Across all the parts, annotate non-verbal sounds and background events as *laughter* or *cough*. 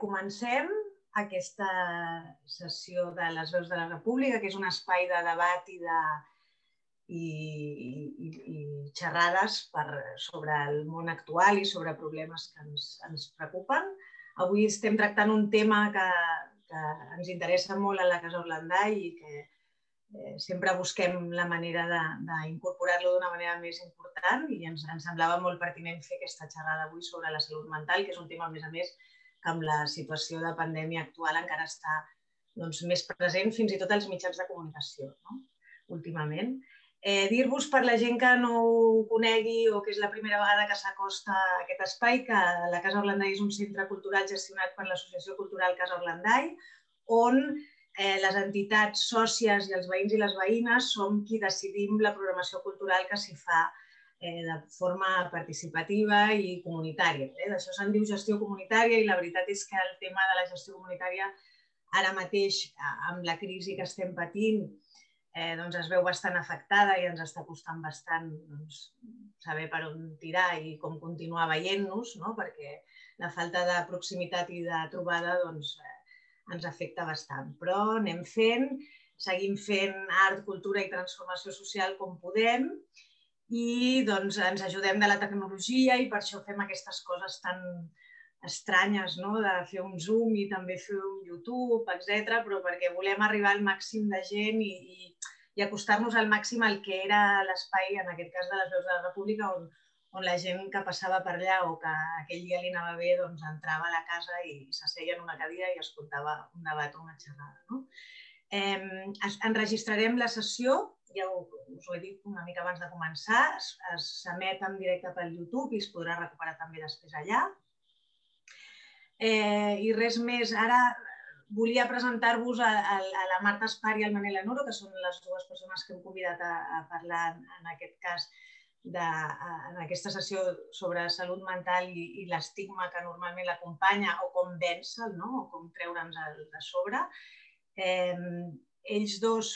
comencem aquesta sessió de les veus de la República, que és un espai de debat i de, i, i, i xerrades per, sobre el món actual i sobre problemes que ens, ens preocupen. Avui estem tractant un tema que, que ens interessa molt a la Casa Orlandà i que eh, sempre busquem la manera d'incorporar-lo d'una manera més important i ens, ens semblava molt pertinent fer aquesta xerrada avui sobre la salut mental, que és un tema, a més a més, que amb la situació de pandèmia actual encara està doncs, més present fins i tot als mitjans de comunicació, no? últimament. Eh, Dir-vos per la gent que no ho conegui o que és la primera vegada que s'acosta a aquest espai que la Casa Orlandai és un centre cultural gestionat per l'Associació Cultural Casa Orlandai, on eh, les entitats sòcies i els veïns i les veïnes som qui decidim la programació cultural que s'hi fa eh, de forma participativa i comunitària. Eh? D'això se'n diu gestió comunitària i la veritat és que el tema de la gestió comunitària ara mateix, amb la crisi que estem patint, eh, doncs es veu bastant afectada i ens està costant bastant doncs, saber per on tirar i com continuar veient-nos, no? perquè la falta de proximitat i de trobada doncs, eh, ens afecta bastant. Però anem fent, seguim fent art, cultura i transformació social com podem i doncs, ens ajudem de la tecnologia i per això fem aquestes coses tan estranyes, no? de fer un Zoom i també fer un YouTube, etc. però perquè volem arribar al màxim de gent i, i, i acostar-nos al màxim al que era l'espai, en aquest cas de les veus de la República, on, on la gent que passava per allà o que aquell dia li anava bé doncs, entrava a la casa i s'asseia en una cadira i escoltava un debat o una xerrada. No? Eh, enregistrarem la sessió ja us ho he dit una mica abans de començar, s'emet en directe pel YouTube i es podrà recuperar també després allà. Eh, I res més, ara volia presentar-vos a, a, a la Marta Espar i al Manel Anuro, que són les dues persones que hem convidat a, a parlar en, en aquest cas de, en aquesta sessió sobre salut mental i, i l'estigma que normalment l'acompanya o com vèncer no? o com treure'ns de sobre. Eh, ells dos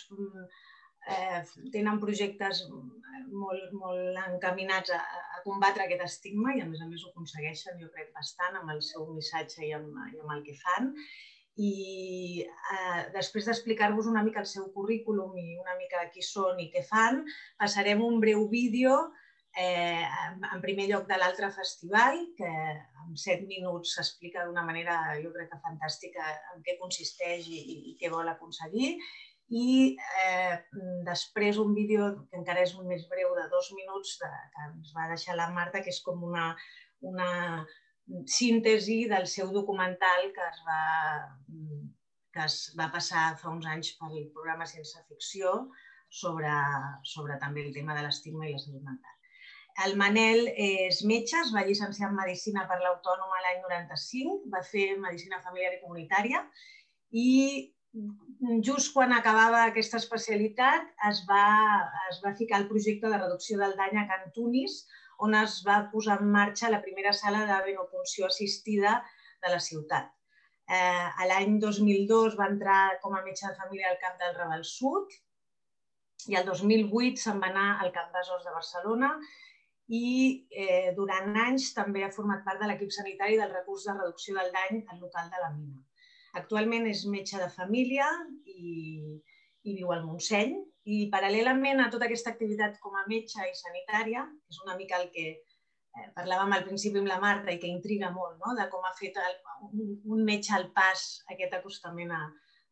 eh, tenen projectes molt, molt encaminats a, a combatre aquest estigma i a més a més ho aconsegueixen, jo crec, bastant amb el seu missatge i amb, i amb el que fan. I eh, després d'explicar-vos una mica el seu currículum i una mica qui són i què fan, passarem un breu vídeo eh, en primer lloc de l'altre festival, que en set minuts s'explica d'una manera, jo crec que fantàstica, en què consisteix i, i què vol aconseguir i eh, després un vídeo que encara és més breu de dos minuts de, que ens va deixar la Marta, que és com una, una síntesi del seu documental que es va, que es va passar fa uns anys pel programa Sense Ficció sobre, sobre també el tema de l'estigma i la salut mental. El Manel és metge, es va llicenciar en Medicina per l'Autònoma l'any 95, va fer Medicina Familiar i Comunitària i just quan acabava aquesta especialitat es va, es va ficar el projecte de reducció del dany a Cantunis, on es va posar en marxa la primera sala de venopunció assistida de la ciutat. Eh, l'any 2002 va entrar com a metge de família al Camp del Raval Sud i el 2008 se'n va anar al Camp d'Asors de Barcelona i eh, durant anys també ha format part de l'equip sanitari del recurs de reducció del dany al local de la mina. Actualment és metge de família i, i viu al Montseny i paral·lelament a tota aquesta activitat com a metge i sanitària, que és una mica el que eh, parlàvem al principi amb la Marta i que intriga molt, no? de com ha fet el, un, un metge al pas aquest acostament a,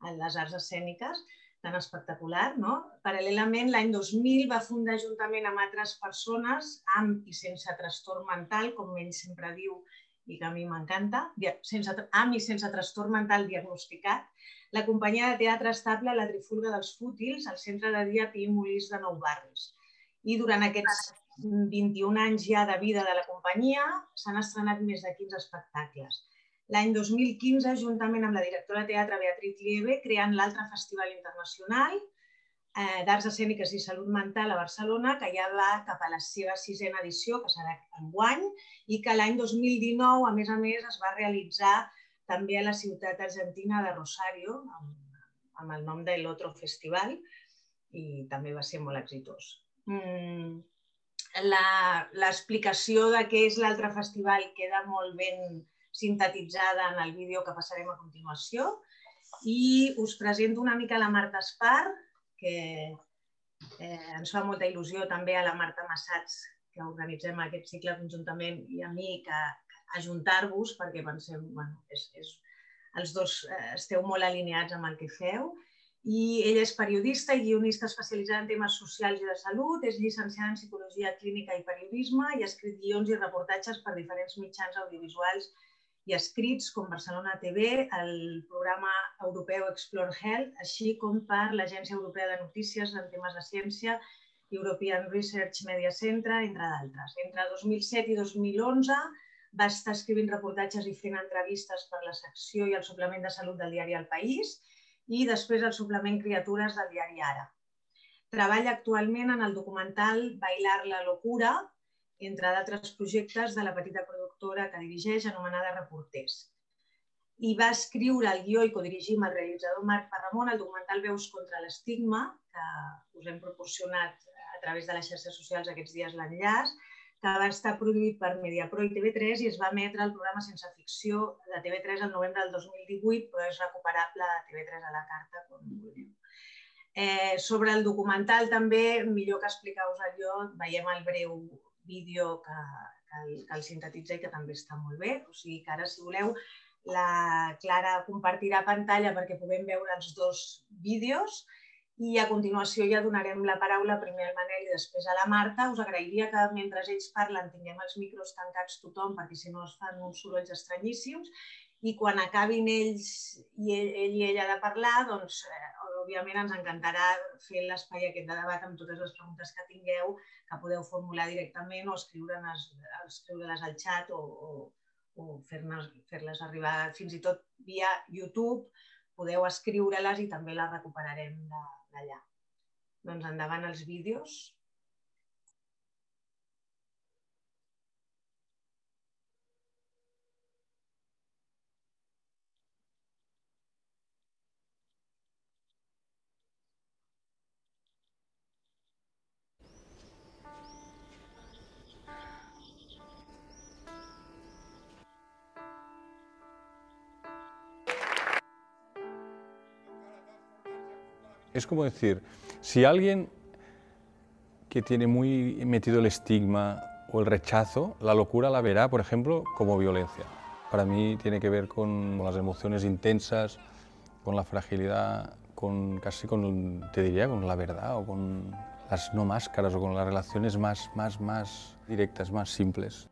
a les arts escèniques, tan espectacular. No? Paral·lelament, l'any 2000 va fundar juntament amb altres persones amb i sense trastorn mental, com ell sempre diu, i que a mi m'encanta, sense, amb i sense trastorn mental diagnosticat, la companyia de teatre estable La Trifulga dels Fútils, al centre de dia Pi Molís de Nou Barris. I durant aquests 21 anys ja de vida de la companyia s'han estrenat més de 15 espectacles. L'any 2015, juntament amb la directora de teatre Beatriz Lieve, creant l'altre festival internacional, eh, d'Arts Escèniques i Salut Mental a Barcelona, que ja va cap a la seva sisena edició, que serà enguany, i que l'any 2019, a més a més, es va realitzar també a la ciutat argentina de Rosario, amb, amb el nom de l'Otro Festival, i també va ser molt exitós. Mm, L'explicació de què és l'altre festival queda molt ben sintetitzada en el vídeo que passarem a continuació. I us presento una mica la Marta Espar, que eh, ens fa molta il·lusió també a la Marta Massats, que organitzem aquest cicle conjuntament, i a mi que, que ajuntar-vos, perquè pensem, bueno, és, és, els dos eh, esteu molt alineats amb el que feu. I ella és periodista i guionista especialitzada en temes socials i de salut, és llicenciada en Psicologia Clínica i Periodisme i ha escrit guions i reportatges per diferents mitjans audiovisuals i escrits com Barcelona TV, el programa europeu Explore Health, així com per l'Agència Europea de Notícies en temes de ciència, European Research Media Center, entre d'altres. Entre 2007 i 2011 va estar escrivint reportatges i fent entrevistes per la secció i el suplement de salut del diari El País i després el suplement Criatures del diari Ara. Treballa actualment en el documental Bailar la locura, entre d'altres projectes de la petita productora que dirigeix, anomenada Reporters. I va escriure el guió i codirigir amb el realitzador Marc Parramon el documental Veus contra l'estigma, que us hem proporcionat a través de les xarxes socials aquests dies l'enllaç, que va estar produït per Mediapro i TV3 i es va emetre el programa Sense Ficció de TV3 el novembre del 2018, però és recuperable a TV3 a la carta, com vulgueu. Eh, sobre el documental també, millor que explicar-vos allò, veiem el breu vídeo que, que, el, que el sintetitza i que també està molt bé. O sigui que ara, si voleu, la Clara compartirà pantalla perquè puguem veure els dos vídeos i a continuació ja donarem la paraula primer al Manel i després a la Marta. Us agrairia que mentre ells parlen tinguem els micros tancats tothom perquè si no es fan uns sorolls estranyíssims i quan acabin ells i ell, ell i ella de parlar, doncs, eh, òbviament ens encantarà fer l'espai aquest de debat amb totes les preguntes que tingueu, que podeu formular directament o escriure-les escriure al xat o, o, o fer-les fer arribar fins i tot via YouTube, podeu escriure-les i també les recuperarem d'allà. Doncs endavant els vídeos. Es como decir, si alguien que tiene muy metido el estigma o el rechazo, la locura la verá, por ejemplo, como violencia. Para mí tiene que ver con las emociones intensas, con la fragilidad, con casi con, te diría, con la verdad o con las no máscaras o con las relaciones más, más, más directas, más simples.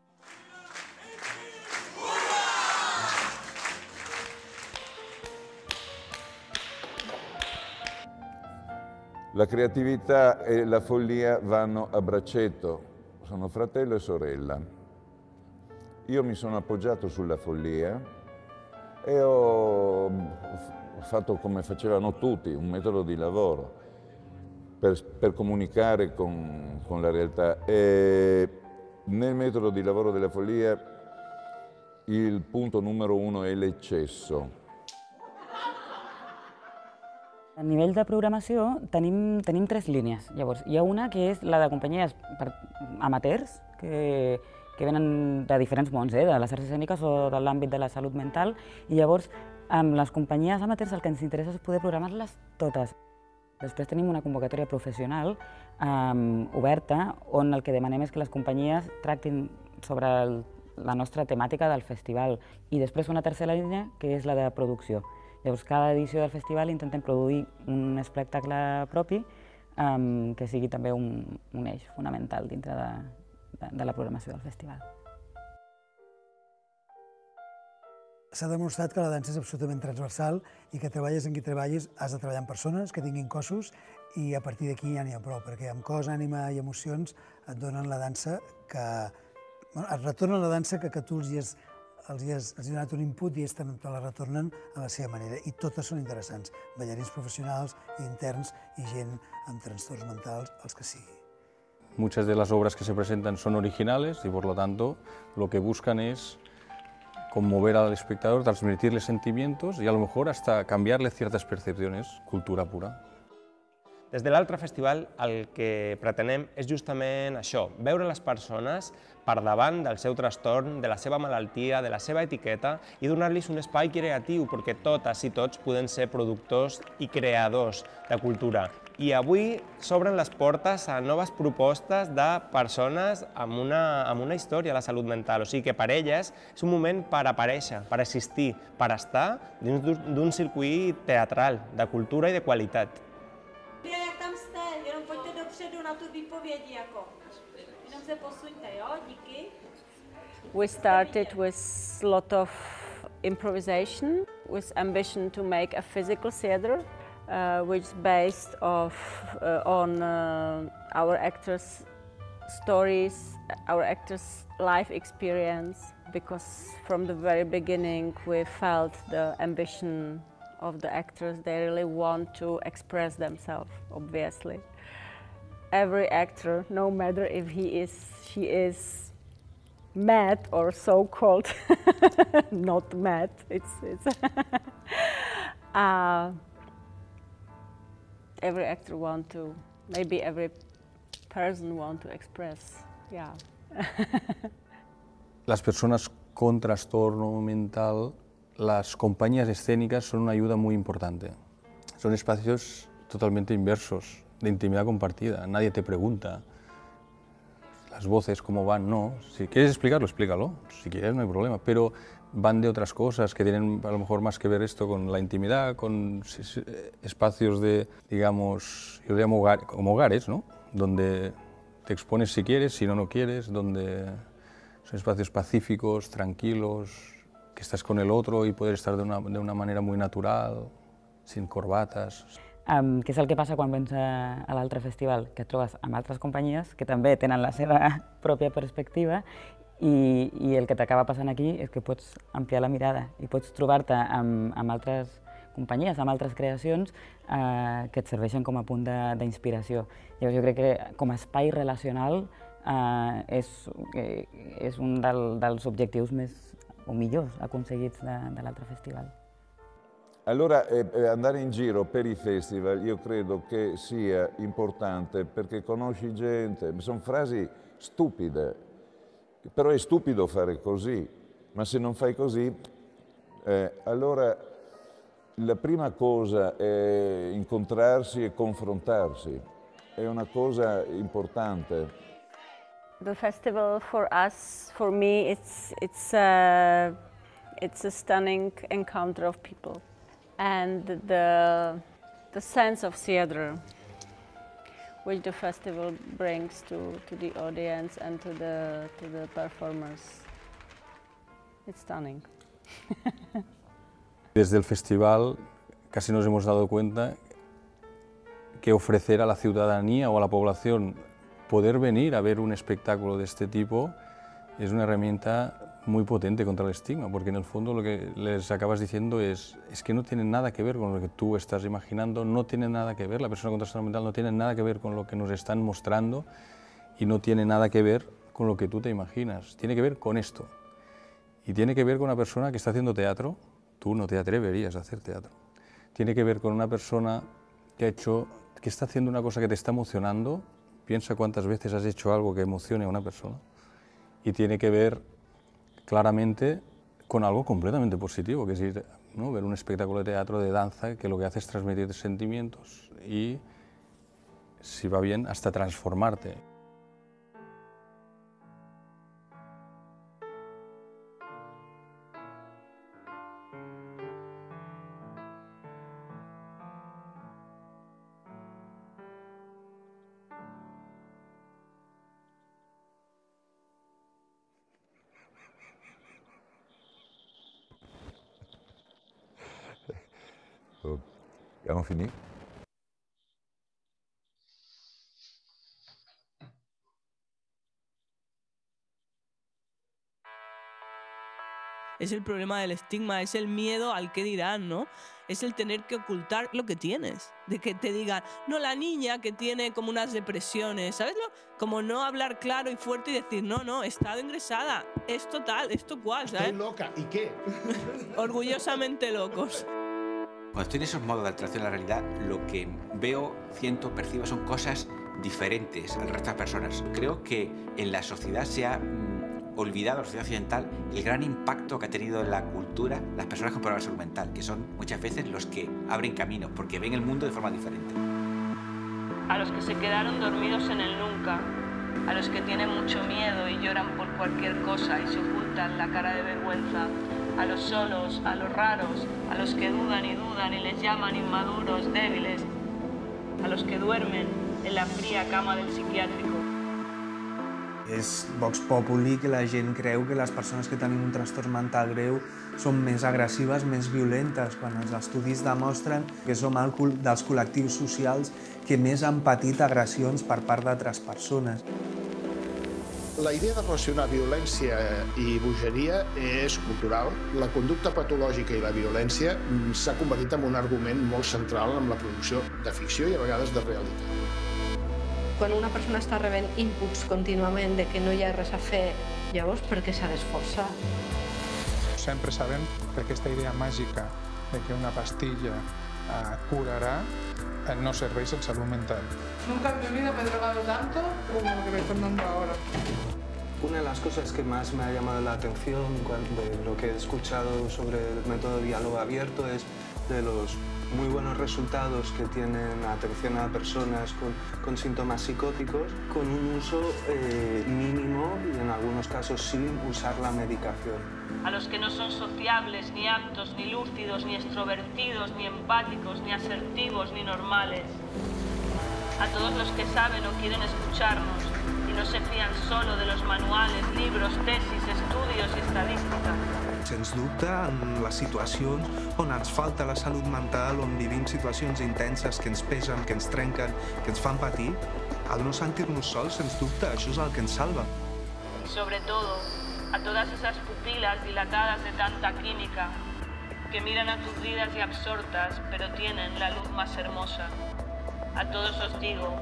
La creatività e la follia vanno a braccetto, sono fratello e sorella. Io mi sono appoggiato sulla follia e ho fatto come facevano tutti, un metodo di lavoro per, per comunicare con, con, la realtà. E nel metodo di lavoro della follia il punto numero uno è l'eccesso. A nivell de programació tenim, tenim tres línies. Llavors, hi ha una que és la de companyies per amateurs, que, que venen de diferents mons, eh, de les arts escèniques o de l'àmbit de la salut mental, i llavors amb les companyies amateurs el que ens interessa és poder programar-les totes. Després tenim una convocatòria professional um, oberta on el que demanem és que les companyies tractin sobre el, la nostra temàtica del festival i després una tercera línia que és la de producció. Llavors, cada edició del festival intentem produir un espectacle propi um, que sigui també un, un eix fonamental dintre de, de, de la programació del festival. S'ha demostrat que la dansa és absolutament transversal i que treballes en qui treballis has de treballar amb persones que tinguin cossos i a partir d'aquí ja n'hi ha prou, perquè amb cos, ànima i emocions et donen la dansa que... Bueno, et retornen la dansa que, que tu els hi has els has, els hi ha donat un input i també te la retornen a la seva manera. I totes són interessants, ballarins professionals, interns i gent amb trastorns mentals, els que sigui. Muchas de las obras que se presentan son originales y por lo tanto lo que buscan es conmover al espectador, transmitirle sentimientos y a lo mejor hasta cambiarle ciertas percepciones, cultura pura. Des de l'altre festival el que pretenem és justament això, veure les persones per davant del seu trastorn, de la seva malaltia, de la seva etiqueta i donar-los un espai creatiu perquè totes i tots poden ser productors i creadors de cultura. I avui s'obren les portes a noves propostes de persones amb una, amb una història a la salut mental. O sigui que per elles és un moment per aparèixer, per existir, per estar dins d'un circuit teatral, de cultura i de qualitat. Dopředu na tu jako. Jenom se posuňte, jo, díky. We started with a lot of improvisation, with ambition to make a physical theater, uh, which is based of, uh, on uh, our actors' stories, our actors' life experience, because from the very beginning we felt the ambition of the actors. They really want to express themselves, obviously. Every actor, no matter if he is, she is mad or so-called *laughs* not mad, it's, it's *laughs* uh, every actor want to, maybe every person want to express, yeah. *laughs* Las personas con trastorno mental las compañías escénicas son una ayuda muy importante. Son espacios totalmente inversos, de intimidad compartida. Nadie te pregunta las voces cómo van, no. Si quieres explicarlo, explícalo. Si quieres, no hay problema. Pero van de otras cosas que tienen a lo mejor más que ver esto con la intimidad, con espacios de, digamos, yo llamo como hogares, ¿no? Donde te expones si quieres, si no, no quieres, donde son espacios pacíficos, tranquilos, que estàs con el otro i poder estar d'una una manera muy natural, sin corbatas. Um, què és el que passa quan vens a, a l'altre festival? Que et trobes amb altres companyies que també tenen la seva *laughs* pròpia perspectiva i, i el que t'acaba passant aquí és que pots ampliar la mirada i pots trobar-te amb, amb altres companyies, amb altres creacions eh, que et serveixen com a punt d'inspiració. Llavors jo crec que com a espai relacional eh, és, eh, és un del, dels objectius més o millors aconseguits de, de l'altre festival. Allora eh, eh, andare in giro per i festival io credo che sia importante perché conosci gente, sono frasi stupide, però è stupido fare così, ma se non fai così, eh, allora la prima cosa è incontrarsi e confrontarsi, è una cosa importante. The festival for us, for me, it's, it's, a, it's a stunning encounter of people. And the, the sense of theater which the festival brings to, to the audience and to the, to the performers. It's stunning. *laughs* Desde el festival casi nos hemos dado cuenta que ofrecer a la ciudadanía o a la población poder venir a ver un espectáculo de este tipo es una herramienta muy potente contra el estigma, porque en el fondo lo que les acabas diciendo es, es que no tiene nada que ver con lo que tú estás imaginando, no tiene nada que ver, la persona con trastorno mental no tiene nada que ver con lo que nos están mostrando y no tiene nada que ver con lo que tú te imaginas, tiene que ver con esto. Y tiene que ver con una persona que está haciendo teatro, tú no te atreverías a hacer teatro. Tiene que ver con una persona que ha hecho, que está haciendo una cosa que te está emocionando Piensa cuántas veces has hecho algo que emocione a una persona y tiene que ver claramente con algo completamente positivo, que es ir, ver un espectáculo de teatro, de danza, que lo que hace es transmitir sentimientos y, si va bien, hasta transformarte. Es el problema del estigma, es el miedo al que dirán, ¿no? Es el tener que ocultar lo que tienes. De que te digan, no, la niña que tiene como unas depresiones, ¿sabes? Como no hablar claro y fuerte y decir, no, no, he estado ingresada, es total, esto cual, ¿sabes? Estoy loca, ¿y qué? *laughs* Orgullosamente locos. Cuando estoy en esos modos de alteración de la realidad, lo que veo, siento, percibo son cosas diferentes al resto de personas. Creo que en la sociedad se ha mm, olvidado, la sociedad occidental, el gran impacto que ha tenido en la cultura las personas con problemas de salud mental, que son muchas veces los que abren caminos, porque ven el mundo de forma diferente. A los que se quedaron dormidos en el nunca, a los que tienen mucho miedo y lloran por cualquier cosa y se ocultan la cara de vergüenza, a los solos, a los raros, a los que dudan y dudan y les llaman inmaduros, débiles, a los que duermen en la fría cama del psiquiátrico. És Vox Populi que la gent creu que les persones que tenen un trastorn mental greu són més agressives, més violentes, quan els estudis demostren que som el dels col·lectius socials que més han patit agressions per part d'altres persones. La idea de relacionar violència i bogeria és cultural. La conducta patològica i la violència s'ha convertit en un argument molt central en la producció de ficció i a vegades de realitat. Quan una persona està rebent inputs contínuament de que no hi ha res a fer, llavors per què s'ha d'esforçar? Sempre sabem que aquesta idea màgica de que una pastilla eh, curará eh, no serveix en salud mental. Nunca en mi vida me he drogado tanto como lo que me están dando ahora. Una de las cosas que más me ha llamado la atención de lo que he escuchado sobre el método de diálogo abierto es de los muy buenos resultados que tienen atención a personas con, síntomas psicóticos con un uso eh, mínimo y en algunos casos sin usar la medicación. A los que no son sociables, ni aptos, ni lúcidos, ni extrovertidos, ni empáticos, ni asertivos, ni normales. A todos los que saben o quieren escucharnos y no se fían solo de los manuales, libros, tesis, estudios y estadística. Sens dubte, en les situacions on ens falta la salut mental, on vivim situacions intenses que ens pesen, que ens trenquen, que ens fan patir, al no sentir-nos sols, sens dubte, això és el que ens salva. Y sobre todo, a todas esas pupilas dilatadas de tanta química, que miran a tus vidas y absortas, pero tienen la luz más hermosa. A todos os digo,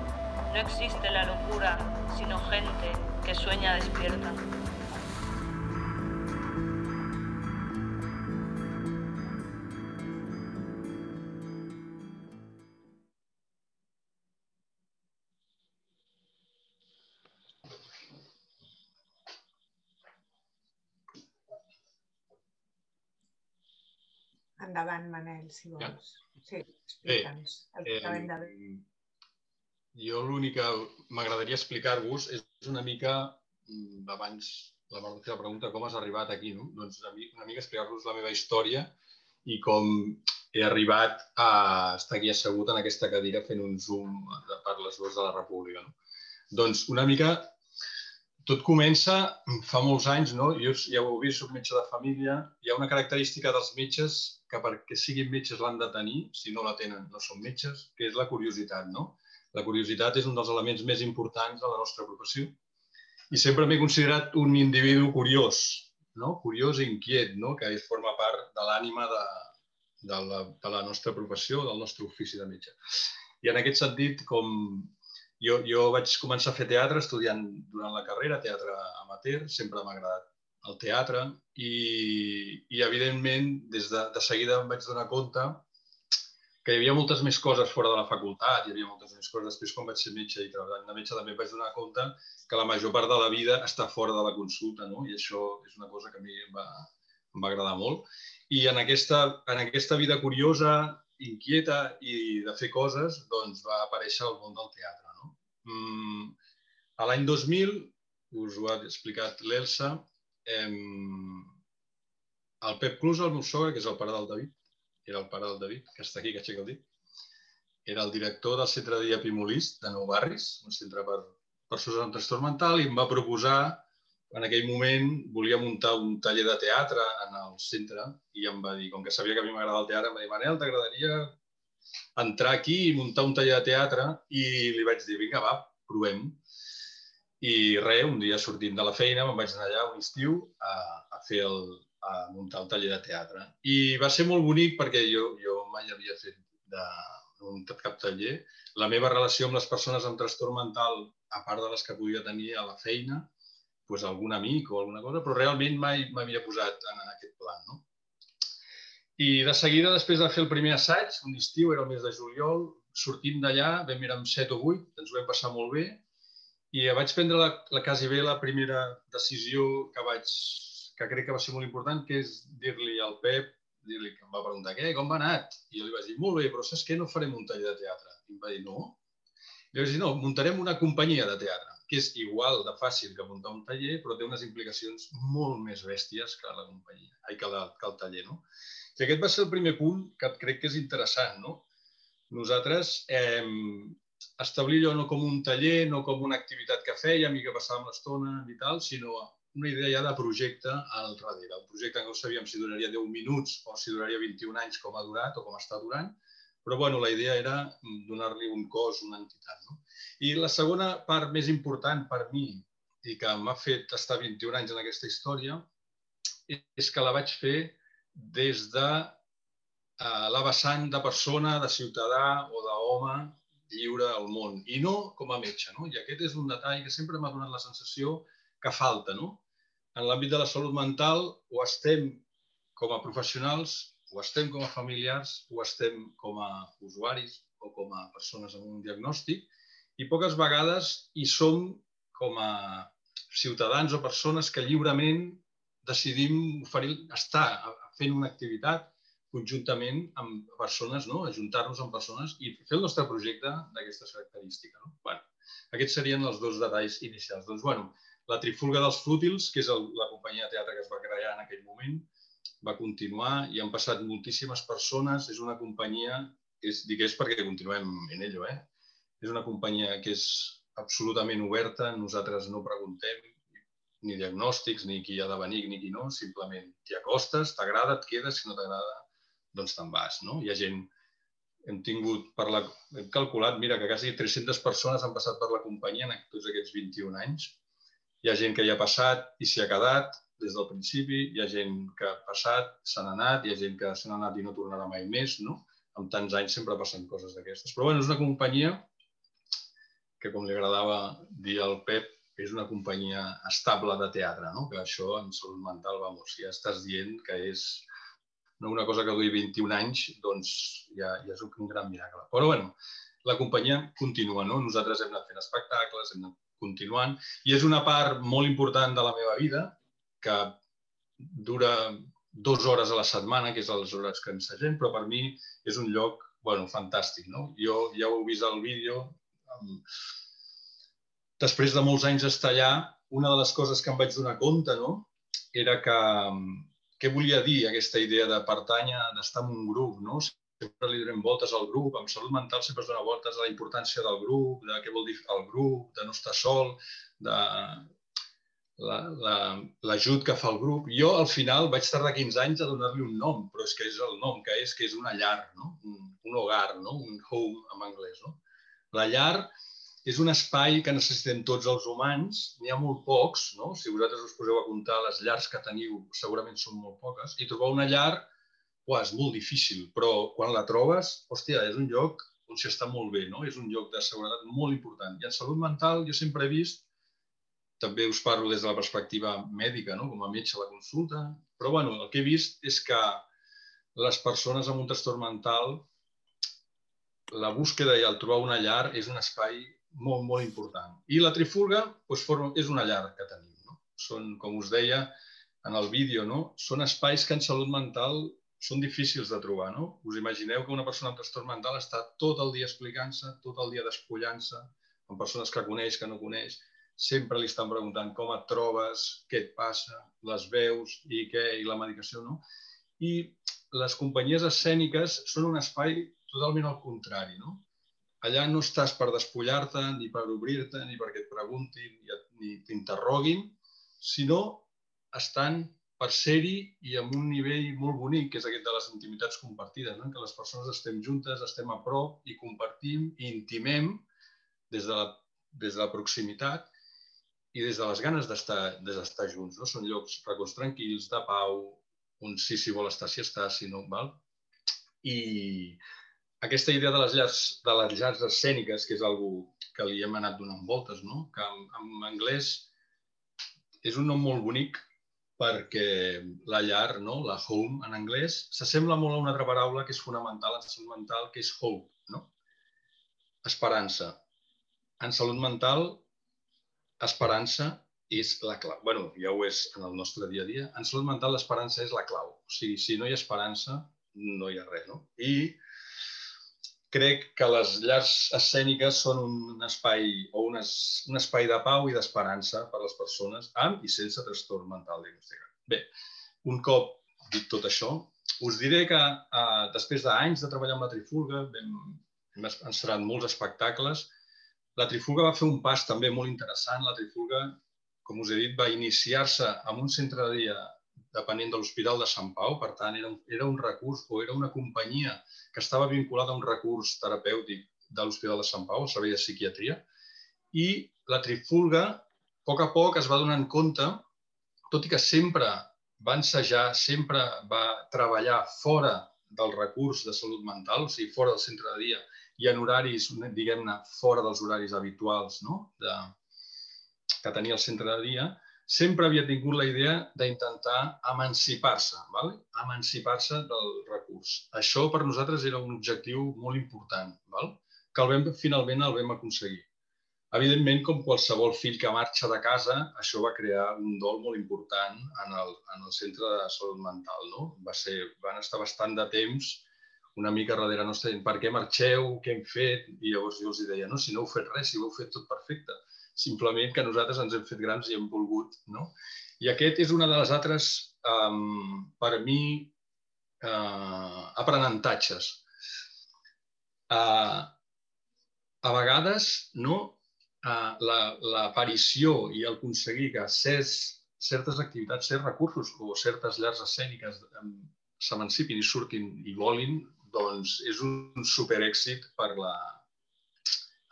no existe la locura, sino gente que sueña despierta. Endavant, Manel, si vols. Sí, explica'ns veure. eh, jo l'únic que m'agradaria explicar-vos és una mica, mm, abans la Marta fer la pregunta, com has arribat aquí, no? Doncs una, mi- una mica explicar-vos la meva història i com he arribat a estar aquí assegut en aquesta cadira fent un zoom per les dues de la República. No? Doncs una mica tot comença fa molts anys, no? Jo ja ho heu vist, soc metge de família. Hi ha una característica dels metges que perquè siguin metges l'han de tenir, si no la tenen no són metges, que és la curiositat, no? La curiositat és un dels elements més importants de la nostra professió. I sempre m'he considerat un individu curiós, no? curiós i inquiet, no? que forma part de l'ànima de, de, la, de la nostra professió, del nostre ofici de metge. I en aquest sentit, com jo, jo vaig començar a fer teatre estudiant durant la carrera, teatre amateur, sempre m'ha agradat el teatre i, i evidentment, des de, de seguida em vaig donar compte que hi havia moltes més coses fora de la facultat, hi havia moltes més coses. Després, quan vaig ser metge i treballant de metge, també vaig donar compte que la major part de la vida està fora de la consulta, no? i això és una cosa que a mi em va, em va agradar molt. I en aquesta, en aquesta vida curiosa, inquieta i de fer coses, doncs va aparèixer el món del teatre. No? Mm, a l'any 2000, us ho ha explicat l'Elsa, em, el Pep Clusa, el meu sogre, que és el pare del David, era el pare del David, que està aquí, que aixeca el dit, era el director del centre de dia Pimolist de Nou Barris, un centre per persones amb trastorn mental, i em va proposar, en aquell moment, volia muntar un taller de teatre en el centre, i em va dir, com que sabia que a mi m'agradava el teatre, em va dir, Manel, t'agradaria entrar aquí i muntar un taller de teatre? I li vaig dir, vinga, va, provem. I res, un dia sortint de la feina, me'n vaig anar allà un estiu a, a fer el, a muntar el taller de teatre. I va ser molt bonic perquè jo, jo mai havia fet de, un cap taller. La meva relació amb les persones amb trastorn mental, a part de les que podia tenir a la feina, doncs algun amic o alguna cosa, però realment mai m'havia posat en aquest plan. No? I de seguida, després de fer el primer assaig, un estiu, era el mes de juliol, sortint d'allà, vam mirar amb 7 o 8, ens ho vam passar molt bé, i vaig prendre la, la quasi bé la primera decisió que vaig que crec que va ser molt important, que és dir-li al Pep, dir-li que em va preguntar, què, com va anat? I jo li vaig dir, molt bé, però saps què? No farem un taller de teatre. I em va dir, no. I vaig dir, no, muntarem una companyia de teatre, que és igual de fàcil que muntar un taller, però té unes implicacions molt més bèsties que la companyia, ai, que, la, que el taller, no? I aquest va ser el primer punt que crec que és interessant, no? Nosaltres eh, establir allò no com un taller, no com una activitat que fèiem i que passàvem l'estona i tal, sinó una idea de projecte al darrere. Un projecte que no sabíem si duraria 10 minuts o si duraria 21 anys com ha durat o com està durant, però bueno, la idea era donar-li un cos, una entitat. No? I la segona part més important per mi i que m'ha fet estar 21 anys en aquesta història és que la vaig fer des de eh, la vessant de persona, de ciutadà o d'home lliure al món i no com a metge. No? I aquest és un detall que sempre m'ha donat la sensació que falta. No? En l'àmbit de la salut mental ho estem com a professionals, ho estem com a familiars, ho estem com a usuaris o com a persones amb un diagnòstic i poques vegades hi som com a ciutadans o persones que lliurement decidim oferir, estar fent una activitat conjuntament amb persones, no? ajuntar-nos amb persones i fer el nostre projecte d'aquestes característiques. No? Bueno, aquests serien els dos detalls inicials. Doncs, bueno, la Trifulga dels Fútils, que és el, la companyia de teatre que es va crear en aquell moment, va continuar i han passat moltíssimes persones. És una companyia, és, dic és perquè continuem en ello, eh? és una companyia que és absolutament oberta, nosaltres no preguntem ni diagnòstics, ni qui ha de venir, ni qui no, simplement t'hi acostes, t'agrada, et quedes, si no t'agrada, doncs te'n vas. No? Hi ha gent, hem tingut, per la, hem calculat, mira, que quasi 300 persones han passat per la companyia en tots aquests 21 anys hi ha gent que hi ha passat i s'hi ha quedat des del principi, hi ha gent que ha passat, se n'ha anat, hi ha gent que se n'ha anat i no tornarà mai més, no? Amb tants anys sempre passen coses d'aquestes. Però bueno, és una companyia que, com li agradava dir al Pep, és una companyia estable de teatre, no? que això en salut mental, vamos, ja estàs dient que és no una cosa que duri 21 anys, doncs ja, ja és un gran miracle. Però bueno, la companyia continua, no? Nosaltres hem anat fent espectacles, hem anat continuant. I és una part molt important de la meva vida, que dura dues hores a la setmana, que és les hores que ensagem, però per mi és un lloc bueno, fantàstic. No? Jo ja ho heu vist al vídeo. Després de molts anys d'estar allà, una de les coses que em vaig donar compte no? era que què volia dir aquesta idea de pertànyer, d'estar en un grup, no? Sempre li donem voltes al grup, amb salut mental sempre es dona voltes a la importància del grup, de què vol dir el grup, de no estar sol, de l'ajut la, que fa el grup. Jo, al final, vaig tardar 15 anys a donar-li un nom, però és que és el nom que és, que és una llar, no? un, un hogar, no? un home en anglès. No? La llar és un espai que necessitem tots els humans, n'hi ha molt pocs, no? si vosaltres us poseu a comptar les llars que teniu, segurament són molt poques, i trobar una llar uah, és molt difícil, però quan la trobes, hòstia, és un lloc on s'hi està molt bé, no? És un lloc de seguretat molt important. I en salut mental jo sempre he vist, també us parlo des de la perspectiva mèdica, no? com a metge a la consulta, però bueno, el que he vist és que les persones amb un trastorn mental, la búsqueda i el trobar una llar és un espai molt, molt important. I la trifulga doncs, forma, és una llar que tenim. No? Són, com us deia en el vídeo, no? són espais que en salut mental són difícils de trobar, no? Us imagineu que una persona amb trastorn mental està tot el dia explicant-se, tot el dia despullant-se, amb persones que coneix, que no coneix, sempre li estan preguntant com et trobes, què et passa, les veus i què, i la medicació, no? I les companyies escèniques són un espai totalment al contrari, no? Allà no estàs per despullar-te, ni per obrir-te, ni perquè et preguntin, ni t'interroguin, sinó estan per ser-hi i amb un nivell molt bonic, que és aquest de les intimitats compartides, no? que les persones estem juntes, estem a prop i compartim i intimem des de la, des de la proximitat i des de les ganes d'estar junts. No? Són llocs racons tranquils, de pau, on sí, si vol estar, si està, si no, val? I aquesta idea de les llars, de les llars escèniques, que és algo que li hem anat donant voltes, no? que en, en anglès és un nom molt bonic perquè la llar, no? la home en anglès, s'assembla molt a una altra paraula que és fonamental en salut mental, que és hope, no? esperança. En salut mental, esperança és la clau. bueno, ja ho és en el nostre dia a dia. En salut mental, l'esperança és la clau. O sigui, si no hi ha esperança, no hi ha res. No? I crec que les llars escèniques són un espai o un, es, un espai de pau i d'esperança per a les persones amb i sense trastorn mental diagnosticat. Bé, un cop dit tot això, us diré que eh, després d'anys de treballar amb la Trifulga, hem, hem encetat molts espectacles, la Trifulga va fer un pas també molt interessant. La Trifulga, com us he dit, va iniciar-se en un centre de dia depenent de l'Hospital de Sant Pau, per tant, era un, era un recurs o era una companyia que estava vinculada a un recurs terapèutic de l'Hospital de Sant Pau, el servei de psiquiatria, i la Trifulga, a poc a poc, es va donar en compte, tot i que sempre va ensejar, sempre va treballar fora del recurs de salut mental, o sigui, fora del centre de dia i en horaris, diguem-ne, fora dels horaris habituals no? de, que tenia el centre de dia, sempre havia tingut la idea d'intentar emancipar-se, ¿vale? emancipar-se del recurs. Això per nosaltres era un objectiu molt important, ¿vale? que el vam, finalment el vam aconseguir. Evidentment, com qualsevol fill que marxa de casa, això va crear un dol molt important en el, en el centre de salut mental. No? Va ser, van estar bastant de temps una mica darrere nostra per què marxeu, què hem fet, i llavors jo els deia, no, si no heu fet res, si ho heu fet tot perfecte simplement que nosaltres ens hem fet grans i hem volgut. No? I aquest és una de les altres, um, per mi, uh, aprenentatges. Uh, a vegades, no, uh, l'aparició la, i el aconseguir que certs, certes activitats, certs recursos o certes llars escèniques s'emancipin i surtin i volin, doncs és un superèxit per la,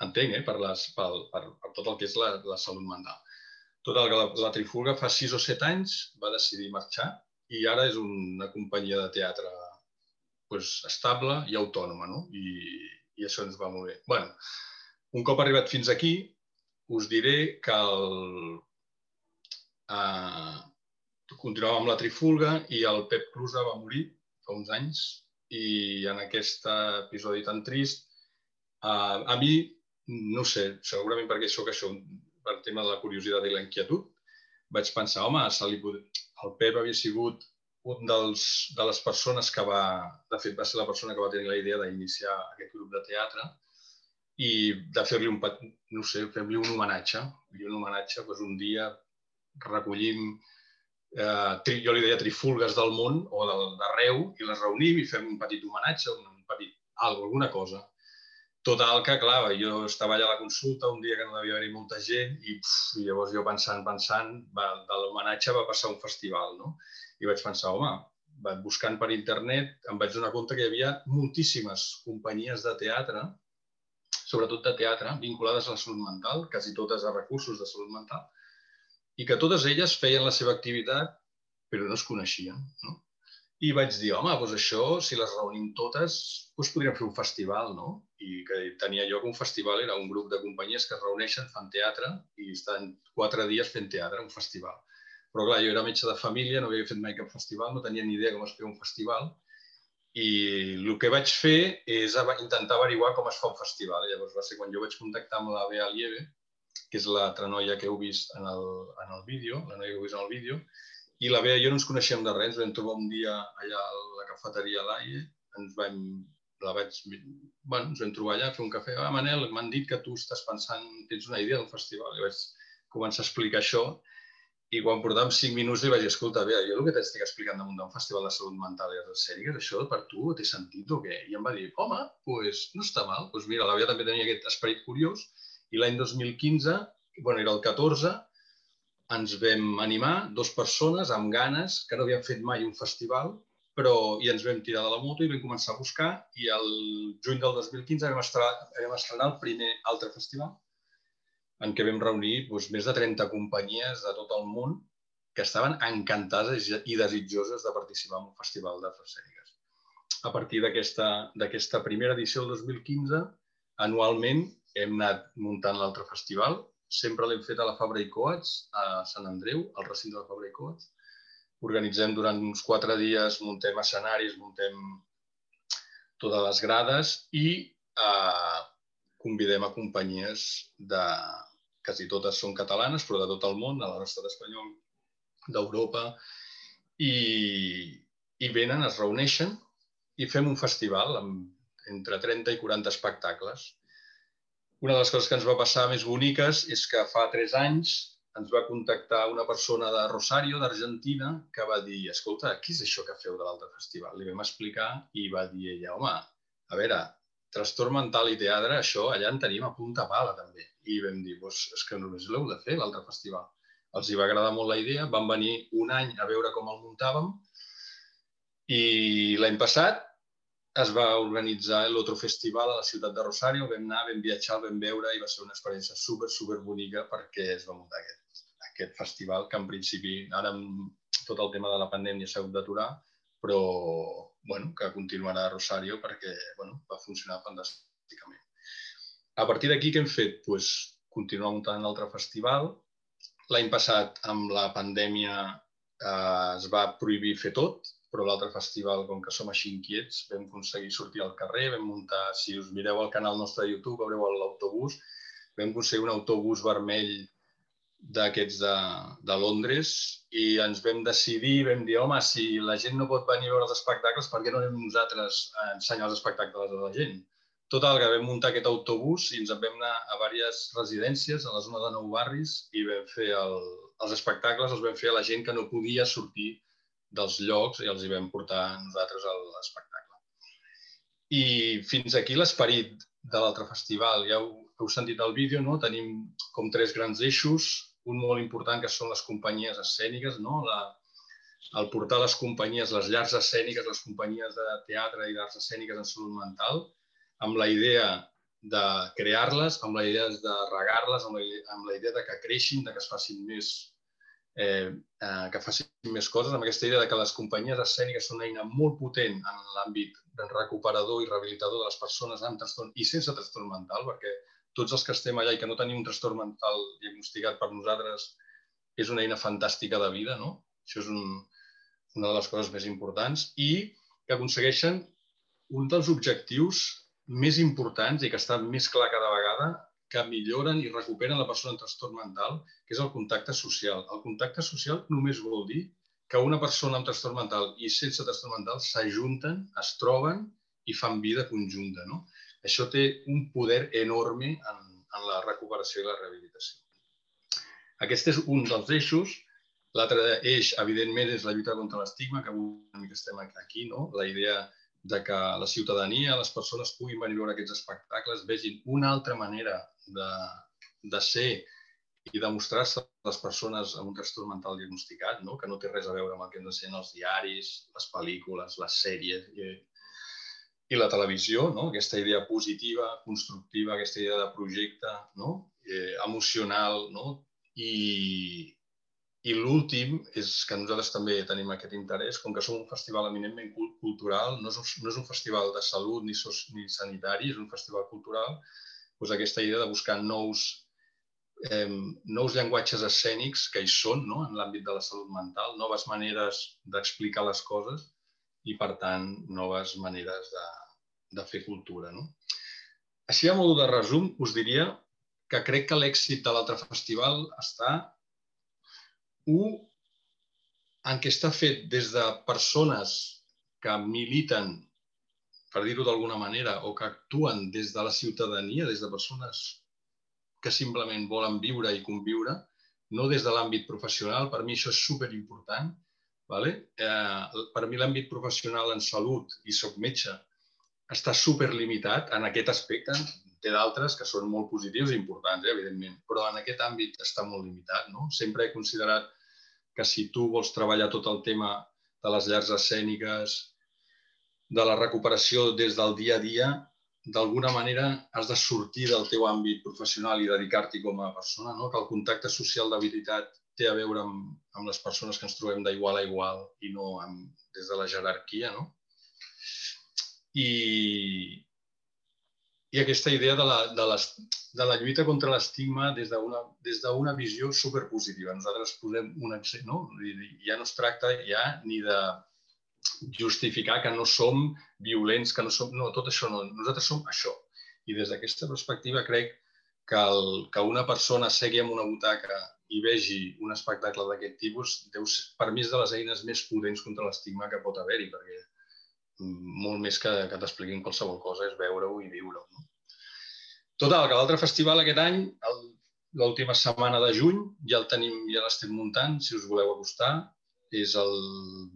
entenc, eh, per, les, per, per, per tot el que és la, la salut mental. Tot el que la, la Trifulga fa sis o set anys va decidir marxar i ara és una companyia de teatre pues, estable i autònoma, no? I, i això ens va molt bé. bueno, un cop arribat fins aquí, us diré que el, uh, continuava amb la Trifulga i el Pep Clusa va morir fa uns anys i en aquest episodi tan trist uh, a mi no sé, segurament perquè sóc això, per tema de la curiositat i la inquietud, vaig pensar, home, se li pod... el Pep havia sigut un dels, de les persones que va, de fet, va ser la persona que va tenir la idea d'iniciar aquest grup de teatre i de fer-li un, no sé, fer-li un homenatge, i un homenatge, doncs un dia recollim, eh, tri, jo li deia trifulgues del món o d'arreu, i les reunim i fem un petit homenatge, un petit, alguna cosa. Total, que clar, jo estava allà a la consulta un dia que no devia haver-hi molta gent i, pff, llavors jo pensant, pensant, va, de l'homenatge va passar un festival, no? I vaig pensar, home, buscant per internet em vaig donar compte que hi havia moltíssimes companyies de teatre, sobretot de teatre, vinculades a la salut mental, quasi totes a recursos de salut mental, i que totes elles feien la seva activitat però no es coneixien. No? I vaig dir, home, doncs això, si les reunim totes, doncs podríem fer un festival, no? I que tenia lloc un festival, era un grup de companyies que es reuneixen, fan teatre i estan quatre dies fent teatre, un festival. Però clar, jo era metge de família, no havia fet mai cap festival, no tenia ni idea com es feia un festival, i el que vaig fer és intentar averiguar com es fa un festival. Llavors va ser quan jo vaig contactar amb la Bea Lieve, que és l'altra noia que heu vist en el, en el vídeo, la noia que heu vist en el vídeo, i la Bea i jo no ens coneixíem de res, ens vam trobar un dia allà a la cafeteria a l'AIE, ens vam, la vaig, bueno, ens vam trobar allà fer un cafè. Ah, Manel, m'han dit que tu estàs pensant, tens una idea d'un festival. I vaig començar a explicar això i quan portàvem cinc minuts li vaig dir, escolta, Bea, jo el que t'estic explicant damunt d'un festival de salut mental i de sèries, això per tu té sentit o què? I em va dir, home, pues, no està mal. Pues mira, la Bea també tenia aquest esperit curiós i l'any 2015, bueno, era el 14, ens vam animar, dos persones amb ganes, que no havien fet mai un festival, però i ens vam tirar de la moto i vam començar a buscar i el juny del 2015 vam estrenar, vam estrenar el primer altre festival en què vam reunir doncs, més de 30 companyies de tot el món que estaven encantades i desitjoses de participar en un festival d'arts escèniques. A partir d'aquesta primera edició del 2015, anualment hem anat muntant l'altre festival, sempre l'hem fet a la Fabra i Coats, a Sant Andreu, al recinte de la Fabra i Coats, organitzem durant uns quatre dies, muntem escenaris, muntem totes les grades i eh, convidem a companyies de, quasi totes són catalanes, però de tot el món, de l'estat espanyol, d'Europa, i, i venen, es reuneixen i fem un festival amb entre 30 i 40 espectacles. Una de les coses que ens va passar més boniques és que fa tres anys ens va contactar una persona de Rosario, d'Argentina, que va dir, escolta, què és això que feu de l'altre festival? Li vam explicar i va dir ella, home, a veure, trastorn mental i teatre, això allà en tenim a punta pala també. I vam dir, pues, és que només l'heu de fer, l'altre festival. Els hi va agradar molt la idea, van venir un any a veure com el muntàvem i l'any passat es va organitzar l'Otro Festival a la ciutat de Rosario, vam anar, vam viatjar, vam veure i va ser una experiència super, super bonica perquè es va muntar aquest, aquest festival que en principi, ara amb tot el tema de la pandèmia s'ha hagut d'aturar, però bueno, que continuarà a Rosario perquè bueno, va funcionar fantàsticament. A partir d'aquí, què hem fet? Pues, continuar muntant l'altre festival. L'any passat, amb la pandèmia, eh, es va prohibir fer tot, però l'altre festival, com que som així inquiets, vam aconseguir sortir al carrer, vam muntar, si us mireu al canal nostre de YouTube, veureu l'autobús, vam aconseguir un autobús vermell d'aquests de, de Londres i ens vam decidir, vam dir, home, si la gent no pot venir a veure els espectacles, per què no anem nosaltres a ensenyar els espectacles a la gent? Total, que vam muntar aquest autobús i ens en vam anar a diverses residències a la zona de Nou Barris i vam fer el, els espectacles, els vam fer a la gent que no podia sortir dels llocs i els hi vam portar nosaltres a l'espectacle. I fins aquí l'esperit de l'altre festival. Ja heu, heu sentit el vídeo, no? tenim com tres grans eixos, un molt important que són les companyies escèniques, no? la, el portar les companyies, les llars escèniques, les companyies de teatre i d'arts escèniques en salut mental, amb la idea de crear-les, amb la idea de regar-les, amb, amb la idea de que creixin, de que es facin més eh, eh, que facin més coses, amb aquesta idea de que les companyies escèniques són una eina molt potent en l'àmbit recuperador i rehabilitador de les persones amb trastorn i sense trastorn mental, perquè tots els que estem allà i que no tenim un trastorn mental diagnosticat per nosaltres és una eina fantàstica de vida, no? Això és un, una de les coses més importants i que aconsegueixen un dels objectius més importants i que està més clar cada vegada que milloren i recuperen la persona amb trastorn mental, que és el contacte social. El contacte social només vol dir que una persona amb trastorn mental i sense trastorn mental s'ajunten, es troben i fan vida conjunta. No? Això té un poder enorme en, en la recuperació i la rehabilitació. Aquest és un dels eixos. L'altre eix, evidentment, és la lluita contra l'estigma, que avui estem aquí, no? la idea de que la ciutadania, les persones puguin venir a veure aquests espectacles, vegin una altra manera de, de ser i demostrar-se les persones amb un trastorn mental diagnosticat, no? que no té res a veure amb el que ens ensenyen els diaris, les pel·lícules, les sèries i, i la televisió, no? aquesta idea positiva, constructiva, aquesta idea de projecte no? eh, emocional no? I, i l'últim és que nosaltres també tenim aquest interès, com que som un festival eminentment cultural, no és un, no és un festival de salut ni, sos, ni sanitari, és un festival cultural, doncs aquesta idea de buscar nous, eh, nous llenguatges escènics que hi són no? en l'àmbit de la salut mental, noves maneres d'explicar les coses i, per tant, noves maneres de, de fer cultura. No? Així, a modo de resum, us diria que crec que l'èxit de l'altre festival està un, en què està fet des de persones que militen per dir-ho d'alguna manera, o que actuen des de la ciutadania, des de persones que simplement volen viure i conviure, no des de l'àmbit professional. Per mi això és superimportant. Vale? Eh, per mi l'àmbit professional en salut, i soc metge, està superlimitat en aquest aspecte. Té d'altres que són molt positius i importants, eh, evidentment, però en aquest àmbit està molt limitat. No? Sempre he considerat que si tu vols treballar tot el tema de les llars escèniques, de la recuperació des del dia a dia, d'alguna manera has de sortir del teu àmbit professional i dedicar-t'hi com a persona, no? que el contacte social de veritat té a veure amb, amb les persones que ens trobem d'igual a igual i no amb, des de la jerarquia. No? I, i aquesta idea de la, de, les, de la lluita contra l'estigma des d'una visió superpositiva. Nosaltres posem un accent, no? Ja no es tracta ja ni de justificar que no som violents, que no som... No, tot això no. Nosaltres som això. I des d'aquesta perspectiva crec que, el, que una persona segui en una butaca i vegi un espectacle d'aquest tipus, deu ser, per mi és de les eines més potents contra l'estigma que pot haver-hi, perquè molt més que, que t'expliquin qualsevol cosa és veure-ho i viure-ho. No? Total, que l'altre festival aquest any, l'última setmana de juny, ja el tenim, ja l'estem muntant, si us voleu acostar, és el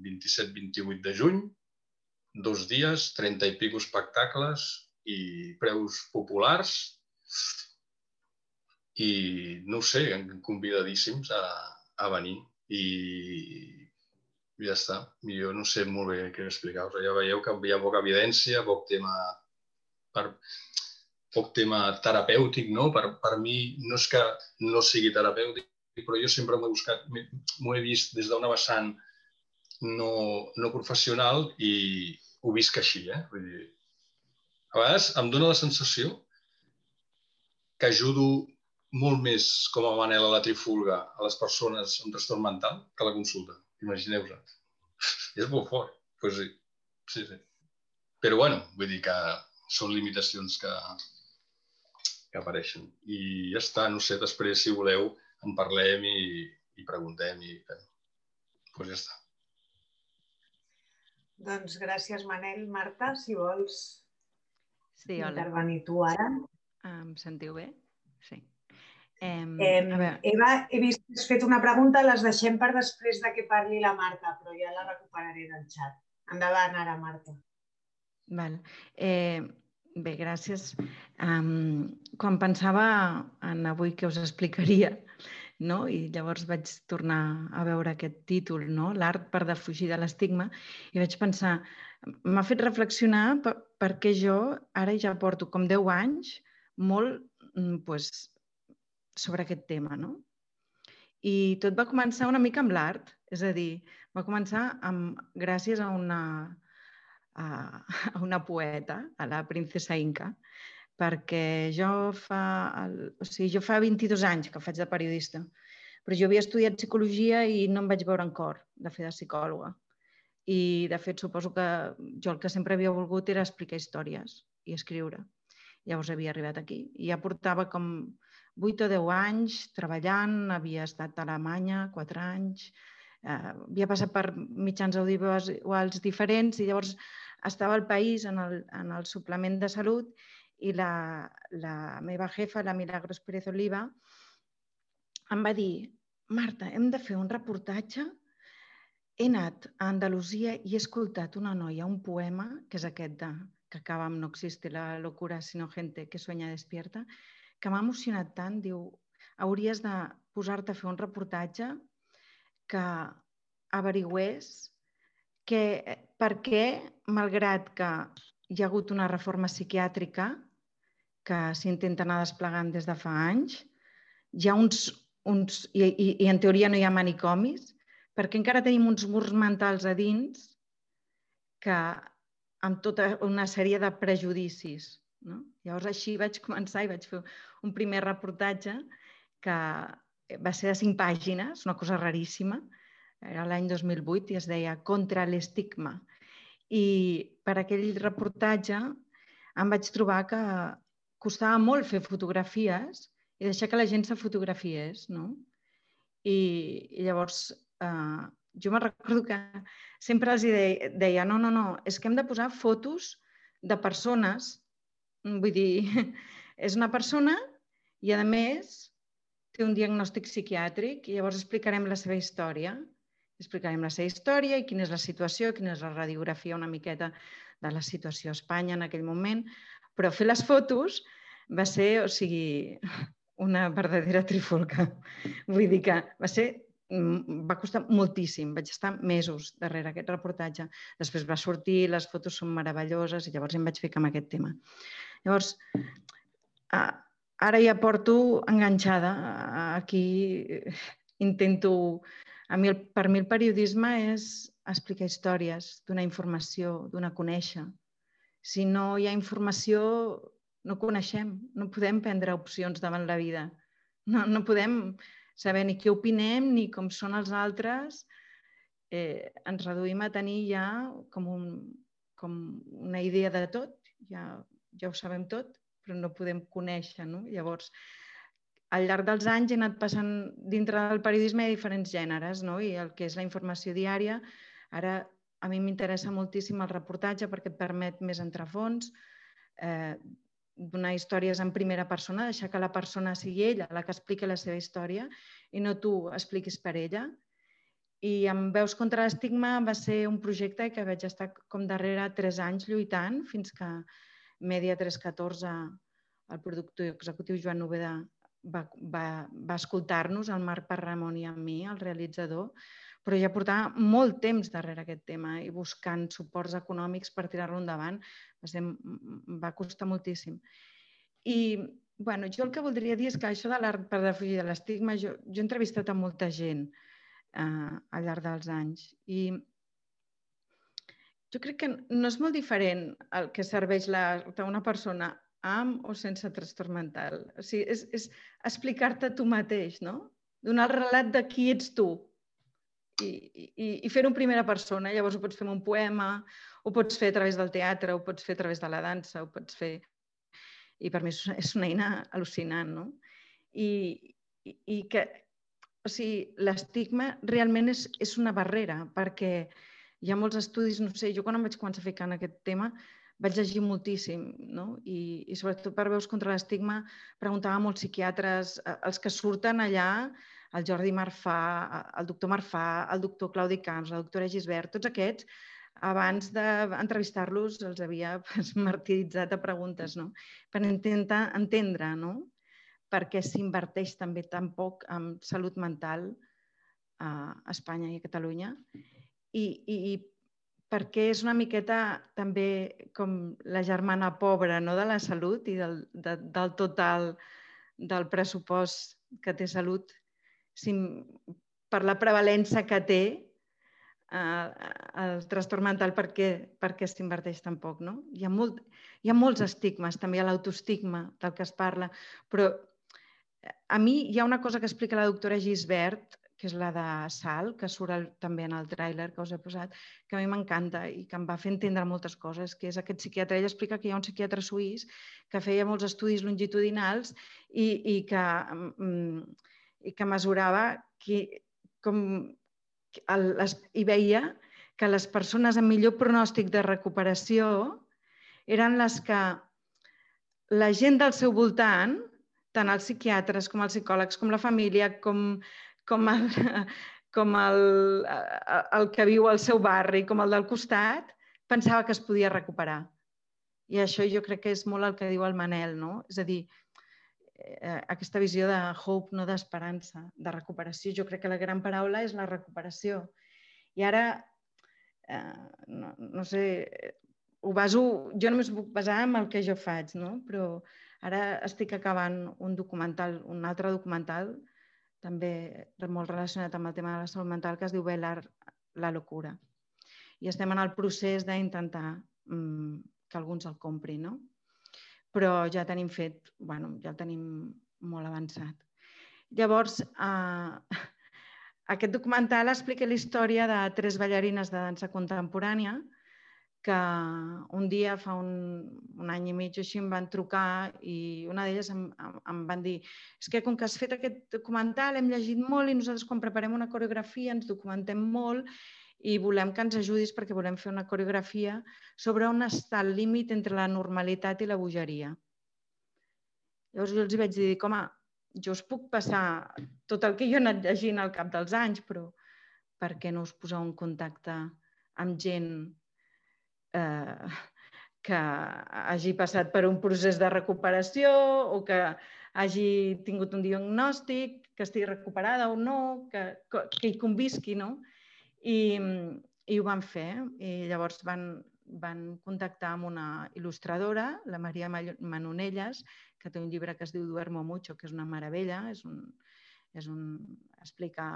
27-28 de juny, dos dies, 30 i pico espectacles i preus populars, i no ho sé, convidadíssims a, a venir i ja està. Jo no sé molt bé què explicar-vos. Ja veieu que hi ha poca evidència, poc tema per, poc tema terapèutic, no? Per, per mi no és que no sigui terapèutic, però jo sempre m'he buscat, m'ho he vist des d'una vessant no, no professional i ho visc així, eh? Vull dir, a vegades em dóna la sensació que ajudo molt més com a Manel a la trifulga a les persones amb trastorn mental que a la consulta. Imagineu-vos. *laughs* és molt fort. Pues sí, sí, sí. Però bueno, vull dir que són limitacions que, que apareixen. I ja està, no sé, després, si voleu, en parlem i, i preguntem i fem. Doncs pues ja està. Doncs gràcies, Manel. Marta, si vols sí, hola. intervenir tu ara. Em sentiu bé? Sí. Eh, eh, Eva, he vist que has fet una pregunta, les deixem per després de que parli la Marta, però ja la recuperaré del xat. Endavant ara, Marta. Val. Eh, bé, gràcies. Um, quan pensava en avui que us explicaria, no? i llavors vaig tornar a veure aquest títol, no? l'art per defugir de l'estigma, i vaig pensar, m'ha fet reflexionar per, perquè jo ara ja porto com 10 anys molt mm, pues, sobre aquest tema. No? I tot va començar una mica amb l'art, és a dir, va començar amb, gràcies a una, a, *laughs* a una poeta, a la princesa Inca, perquè jo fa, el, o sigui, jo fa 22 anys que faig de periodista, però jo havia estudiat psicologia i no em vaig veure en cor de fer de psicòloga. I, de fet, suposo que jo el que sempre havia volgut era explicar històries i escriure. Llavors havia arribat aquí. I ja portava com 8 o 10 anys treballant, havia estat a Alemanya 4 anys, eh, havia passat per mitjans audiovisuals diferents i llavors estava al país en el, en el suplement de salut i la, la meva jefa, la Milagros Pérez Oliva, em va dir Marta, hem de fer un reportatge. He anat a Andalusia i he escoltat una noia, un poema, que és aquest de, que acaba amb No existe la locura, sino gente que sueña despierta, que m'ha emocionat tant, diu, hauries de posar-te a fer un reportatge que averigüés que, per què, malgrat que hi ha hagut una reforma psiquiàtrica que s'intenta anar desplegant des de fa anys, hi ha uns, uns i, i, i en teoria no hi ha manicomis, perquè encara tenim uns murs mentals a dins que amb tota una sèrie de prejudicis no? Llavors així vaig començar i vaig fer un primer reportatge que va ser de cinc pàgines, una cosa raríssima, era l'any 2008 i es deia Contra l'estigma. I per aquell reportatge em vaig trobar que costava molt fer fotografies i deixar que la gent se fotografiés. No? I, i llavors eh, jo me recordo que sempre els deia, no, no, no, és que hem de posar fotos de persones vull dir, *laughs* és una persona i, a més, té un diagnòstic psiquiàtric i llavors explicarem la seva història. Explicarem la seva història i quina és la situació, quina és la radiografia una miqueta de la situació a Espanya en aquell moment. Però fer les fotos va ser, o sigui, *laughs* una verdadera trifulca. Vull dir que va ser mm, va costar moltíssim, vaig estar mesos darrere aquest reportatge. Després va sortir, les fotos són meravelloses i llavors em vaig ficar en aquest tema. Llavors, ara ja porto enganxada. Aquí intento... A mi, per mi el periodisme és explicar històries, donar informació, donar a conèixer. Si no hi ha informació, no coneixem, no podem prendre opcions davant la vida. No, no podem saber ni què opinem ni com són els altres. Eh, ens reduïm a tenir ja com, un, com una idea de tot, ja, ja ho sabem tot, però no podem conèixer. No? Llavors, al llarg dels anys he anat passant dintre del periodisme a diferents gèneres no? i el que és la informació diària. Ara a mi m'interessa moltíssim el reportatge perquè et permet més entrefons, eh, donar històries en primera persona, deixar que la persona sigui ella la que expliqui la seva història i no tu expliquis per ella. I amb Veus contra l'estigma va ser un projecte que vaig estar com darrere tres anys lluitant fins que Media 314, el productor executiu Joan Noveda, va, va, va escoltar-nos, el Marc Parramon i a mi, el realitzador, però ja portava molt temps darrere aquest tema i buscant suports econòmics per tirar-lo endavant. Va, ser, va costar moltíssim. I bueno, jo el que voldria dir és que això de l'art per defugir de l'estigma, jo, jo he entrevistat a molta gent eh, al llarg dels anys i jo crec que no és molt diferent el que serveix l'art a una persona amb o sense trastorn mental. O sigui, és, és explicar-te tu mateix, no? Donar el relat de qui ets tu, i, i, i fer-ho en primera persona. Llavors ho pots fer amb un poema, ho pots fer a través del teatre, ho pots fer a través de la dansa, ho pots fer... I per mi és una eina al·lucinant, no? I, i, i que, o sigui, l'estigma realment és, és una barrera, perquè hi ha molts estudis, no sé, jo quan em vaig començar a ficar en aquest tema vaig llegir moltíssim, no? I, i sobretot per veus contra l'estigma preguntava a molts psiquiatres, els que surten allà el Jordi Marfà, el doctor Marfà, el doctor Claudi Camps, la doctora Gisbert, tots aquests, abans d'entrevistar-los els havia *laughs* pues, martiritzat a preguntes, no? per intentar entendre no? per què s'inverteix també tan poc en salut mental a Espanya i a Catalunya i, i, i perquè és una miqueta també com la germana pobra no? de la salut i del, de, del total del pressupost que té salut si, per la prevalença que té eh, el trastorn mental perquè, perquè s'inverteix tan poc. No? Hi, ha molt, hi ha molts estigmes, també hi ha l'autoestigma del que es parla, però eh, a mi hi ha una cosa que explica la doctora Gisbert, que és la de Sal, que surt el, també en el tràiler que us he posat, que a mi m'encanta i que em va fer entendre moltes coses, que és aquest psiquiatre. Ell explica que hi ha un psiquiatre suís que feia molts estudis longitudinals i, i que mm, i que mesurava qui, com el, les, i veia que les persones amb millor pronòstic de recuperació eren les que la gent del seu voltant, tant els psiquiatres com els psicòlegs, com la família, com, com, el, *laughs* com el, el que viu al seu barri, com el del costat, pensava que es podia recuperar. I això jo crec que és molt el que diu el Manel, no? És a dir, eh, aquesta visió de hope, no d'esperança, de recuperació. Jo crec que la gran paraula és la recuperació. I ara, eh, no, no sé, ho baso, jo només puc basar en el que jo faig, no? però ara estic acabant un documental, un altre documental, també molt relacionat amb el tema de la salut mental, que es diu Velar la locura. I estem en el procés d'intentar mm, que alguns el comprin, no? però ja tenim fet, bueno, ja el tenim molt avançat. Llavors, eh, *laughs* aquest documental explica la història de tres ballarines de dansa contemporània que un dia, fa un, un any i mig així, em van trucar i una d'elles em, em van dir és que com que has fet aquest documental hem llegit molt i nosaltres quan preparem una coreografia ens documentem molt i volem que ens ajudis perquè volem fer una coreografia sobre on està el límit entre la normalitat i la bogeria. Llavors jo els vaig dir, home, jo us puc passar tot el que jo he anat llegint al cap dels anys, però per què no us poseu en contacte amb gent eh, que hagi passat per un procés de recuperació o que hagi tingut un diagnòstic, que estigui recuperada o no, que, que hi convisqui, no? I, i ho van fer. I llavors van, van contactar amb una il·lustradora, la Maria Manonelles, que té un llibre que es diu Duermo mucho, que és una meravella, és un, és un, explica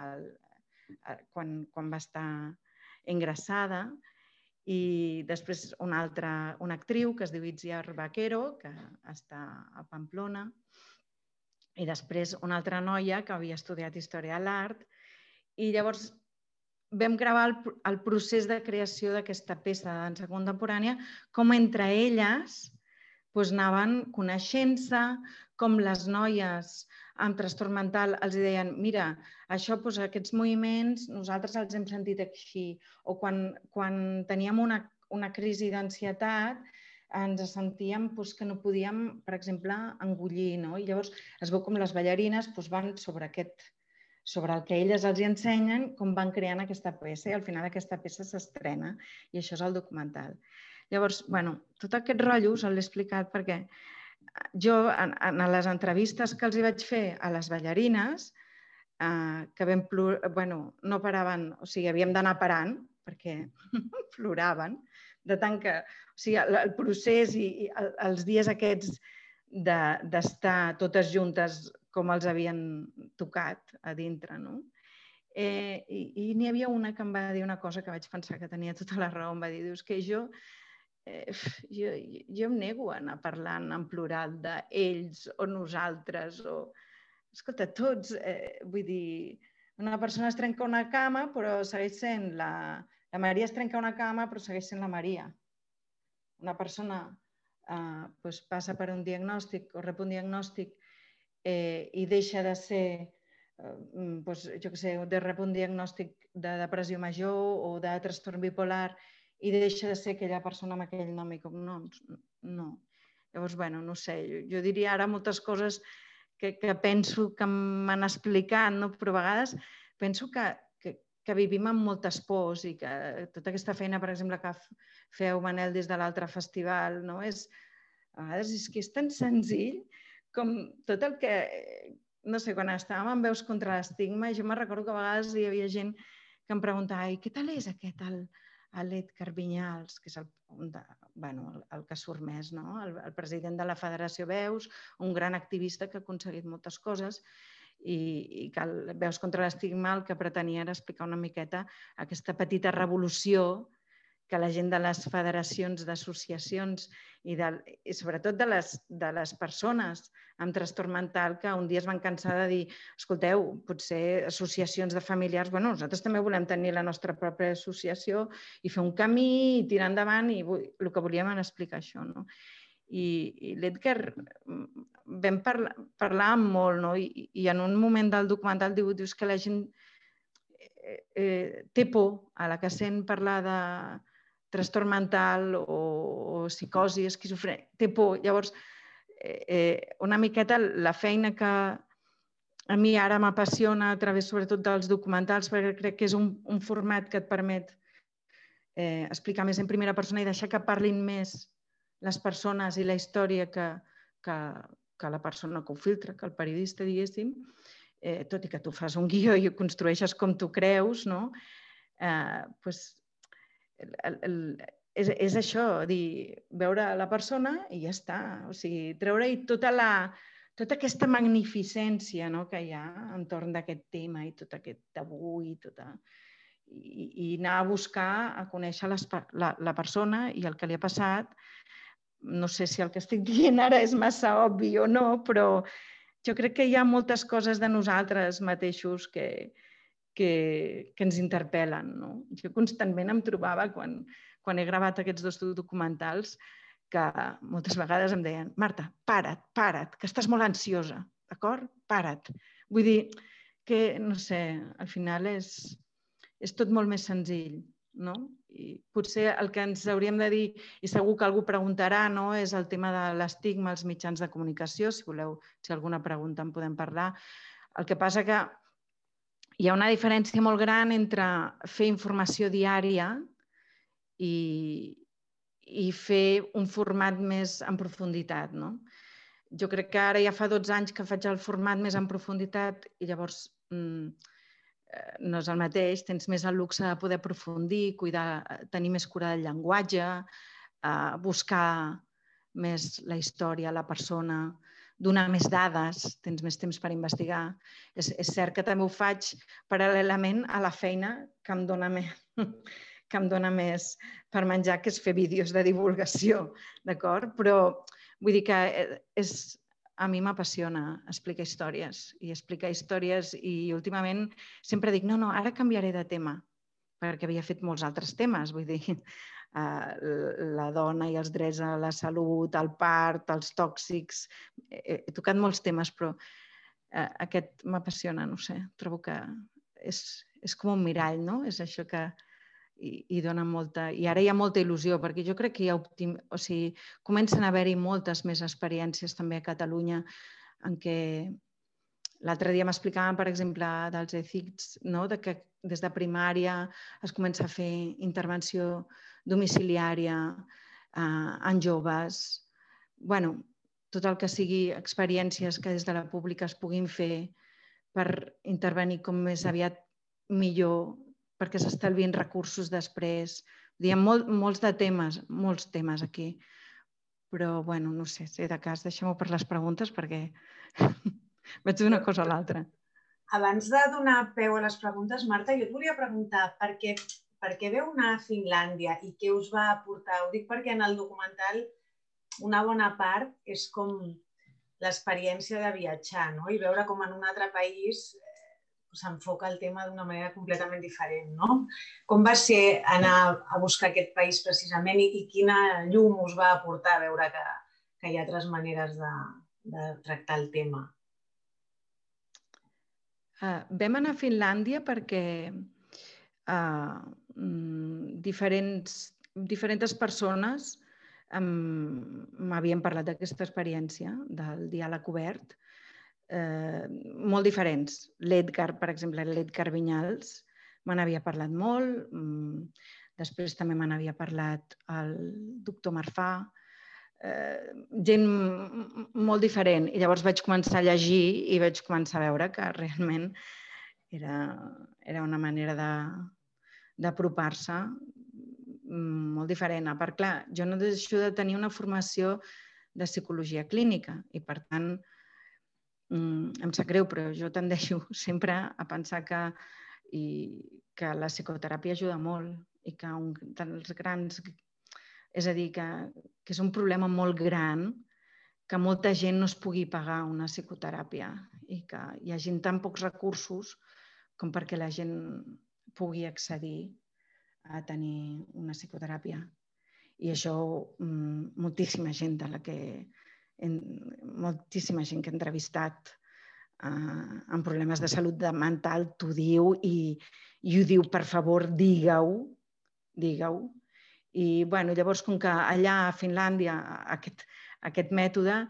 el, el, quan, quan va estar ingressada i després una altra, una actriu que es diu Itziar Vaquero, que està a Pamplona, i després una altra noia que havia estudiat Història de l'Art, i llavors vam gravar el, el procés de creació d'aquesta peça de dansa contemporània, com entre elles doncs, anaven coneixent-se, com les noies amb trastorn mental els deien mira, això, doncs, aquests moviments nosaltres els hem sentit així, o quan, quan teníem una, una crisi d'ansietat ens sentíem doncs, que no podíem, per exemple, engullir, no? I llavors es veu com les ballarines doncs, van sobre aquest, sobre el que elles els ensenyen, com van creant aquesta peça i al final aquesta peça s'estrena i això és el documental. Llavors, bueno, tot aquest rotllo se l'he explicat perquè jo, en, en les entrevistes que els hi vaig fer a les ballarines, eh, que vam plor... bueno, no paraven, o sigui, havíem d'anar parant perquè *laughs* ploraven, de tant que, o sigui, el, el procés i, i el, els dies aquests d'estar de, totes juntes com els havien tocat a dintre, no? Eh, I i n'hi havia una que em va dir una cosa que vaig pensar que tenia tota la raó, em va dir, dius que jo eh, jo, jo em nego a anar parlant en plural d'ells o nosaltres o... Escolta, tots, eh, vull dir, una persona es trenca una cama però segueix sent la... La Maria es trenca una cama però segueix sent la Maria. Una persona eh, doncs passa per un diagnòstic o rep un diagnòstic eh, i deixa de ser eh, doncs, jo què sé, de rep un diagnòstic de depressió major o de trastorn bipolar i deixa de ser aquella persona amb aquell nom i cognoms. No. Llavors, bueno, no sé, jo, jo diria ara moltes coses que, que penso que m'han explicat, no? però a vegades penso que, que, que vivim amb moltes pors i que tota aquesta feina, per exemple, que feu, Manel, des de l'altre festival, no? és, a vegades és que és tan senzill com tot el que... No sé, quan estàvem en Veus contra l'estigma, jo me recordo que a vegades hi havia gent que em preguntava què tal és aquest, el, Alet Carvinyals, que és el, de, bueno, el, el que surt més, no? el, el president de la Federació Veus, un gran activista que ha aconseguit moltes coses i, i que el Veus contra l'estigma el que pretenia era explicar una miqueta aquesta petita revolució que la gent de les federacions, d'associacions i, de, i sobretot de les, de les persones amb trastorn mental que un dia es van cansar de dir escolteu, potser associacions de familiars, bueno, nosaltres també volem tenir la nostra pròpia associació i fer un camí i tirar endavant i el que volíem era explicar això. No? I, i l'Edgar mm, vam parlar, parlar molt no? I, i en un moment del documental diu, dius que la gent eh, eh, té por a la que sent parlar de, trastorn mental o, o psicosi, esquizofrènia, té por. Llavors, eh, eh, una miqueta la feina que a mi ara m'apassiona a través sobretot dels documentals, perquè crec que és un, un format que et permet eh, explicar més en primera persona i deixar que parlin més les persones i la història que, que, que la persona que ho filtra, que el periodista, diguéssim, eh, tot i que tu fas un guió i ho construeixes com tu creus, no? eh, pues, el, el, és, és això, dir, veure la persona i ja està. O sigui, treure-hi tota, la, tota aquesta magnificència no, que hi ha entorn d'aquest tema i tot aquest tabú i tota... I, i anar a buscar, a conèixer les, la, la persona i el que li ha passat. No sé si el que estic *laughs* dient ara és massa obvi o no, però jo crec que hi ha moltes coses de nosaltres mateixos que, que, que ens interpel·len. No? Jo constantment em trobava, quan, quan he gravat aquests dos documentals, que moltes vegades em deien Marta, para't, para't, que estàs molt ansiosa, d'acord? Para't. Vull dir que, no sé, al final és, és tot molt més senzill, no? I potser el que ens hauríem de dir, i segur que algú preguntarà, no? és el tema de l'estigma als mitjans de comunicació. Si voleu, si alguna pregunta en podem parlar. El que passa que hi ha una diferència molt gran entre fer informació diària i, i fer un format més en profunditat. No? Jo crec que ara ja fa 12 anys que faig el format més en profunditat i llavors mm, eh, no és el mateix, tens més el luxe de poder aprofundir, cuidar, tenir més cura del llenguatge, eh, buscar més la història, la persona, donar més dades, tens més temps per investigar. És, és cert que també ho faig paral·lelament a la feina que em dona més, *laughs* que em dona més per menjar, que és fer vídeos de divulgació, d'acord? Però vull dir que eh, és, a mi m'apassiona explicar històries i explicar històries i últimament sempre dic, no, no, ara canviaré de tema, perquè havia fet molts altres temes, vull dir, la dona i els drets a la salut, el part, els tòxics, he, he tocat molts temes, però eh, aquest m'apassiona, no sé, trobo que és, és com un mirall, no? És això que i, i dona molta... I ara hi ha molta il·lusió, perquè jo crec que hi ha optim... o sigui, comencen a haver-hi moltes més experiències també a Catalunya en què l'altre dia m'explicaven, per exemple, dels ECICs, no? de que des de primària es comença a fer intervenció domiciliària eh, en joves. bueno, tot el que sigui experiències que des de la pública es puguin fer per intervenir com més aviat millor, perquè s'estalvien recursos després. Ha molt, molts de temes, molts temes aquí. Però, bueno, no sé, si de cas, deixem-ho per les preguntes perquè vaig d'una cosa a l'altra. Abans de donar peu a les preguntes, Marta, jo et volia preguntar per què, per què veu anar a Finlàndia i què us va aportar? Ho dic perquè en el documental una bona part és com l'experiència de viatjar no? i veure com en un altre país eh, s'enfoca el tema d'una manera completament diferent. No? Com va ser anar a buscar aquest país precisament i, i quina llum us va aportar veure que, que hi ha altres maneres de, de tractar el tema? Uh, vam anar a Finlàndia perquè uh, diferents, diferents persones m'havien parlat d'aquesta experiència del diàleg obert, eh, molt diferents. L'Edgar, per exemple, l'Edgar Vinyals, me n'havia parlat molt, mm, després també me n'havia parlat el doctor Marfà, eh, gent molt diferent. I llavors vaig començar a llegir i vaig començar a veure que realment era, era una manera d'apropar-se molt diferent. A part, clar, jo no deixo de tenir una formació de psicologia clínica i, per tant, mm, em sap greu, però jo tendeixo *laughs* sempre a pensar que, i, que la psicoteràpia ajuda molt i que un dels grans... És a dir, que, que és un problema molt gran que molta gent no es pugui pagar una psicoteràpia i que hi hagi tan pocs recursos com perquè la gent pugui accedir a tenir una psicoteràpia. I això mm, moltíssima gent de la que moltíssima gent que he entrevistat eh, amb problemes de salut mental t'ho diu i, i ho diu, per favor, digue-ho, digue-ho. I bueno, llavors, com que allà a Finlàndia aquest, aquest mètode,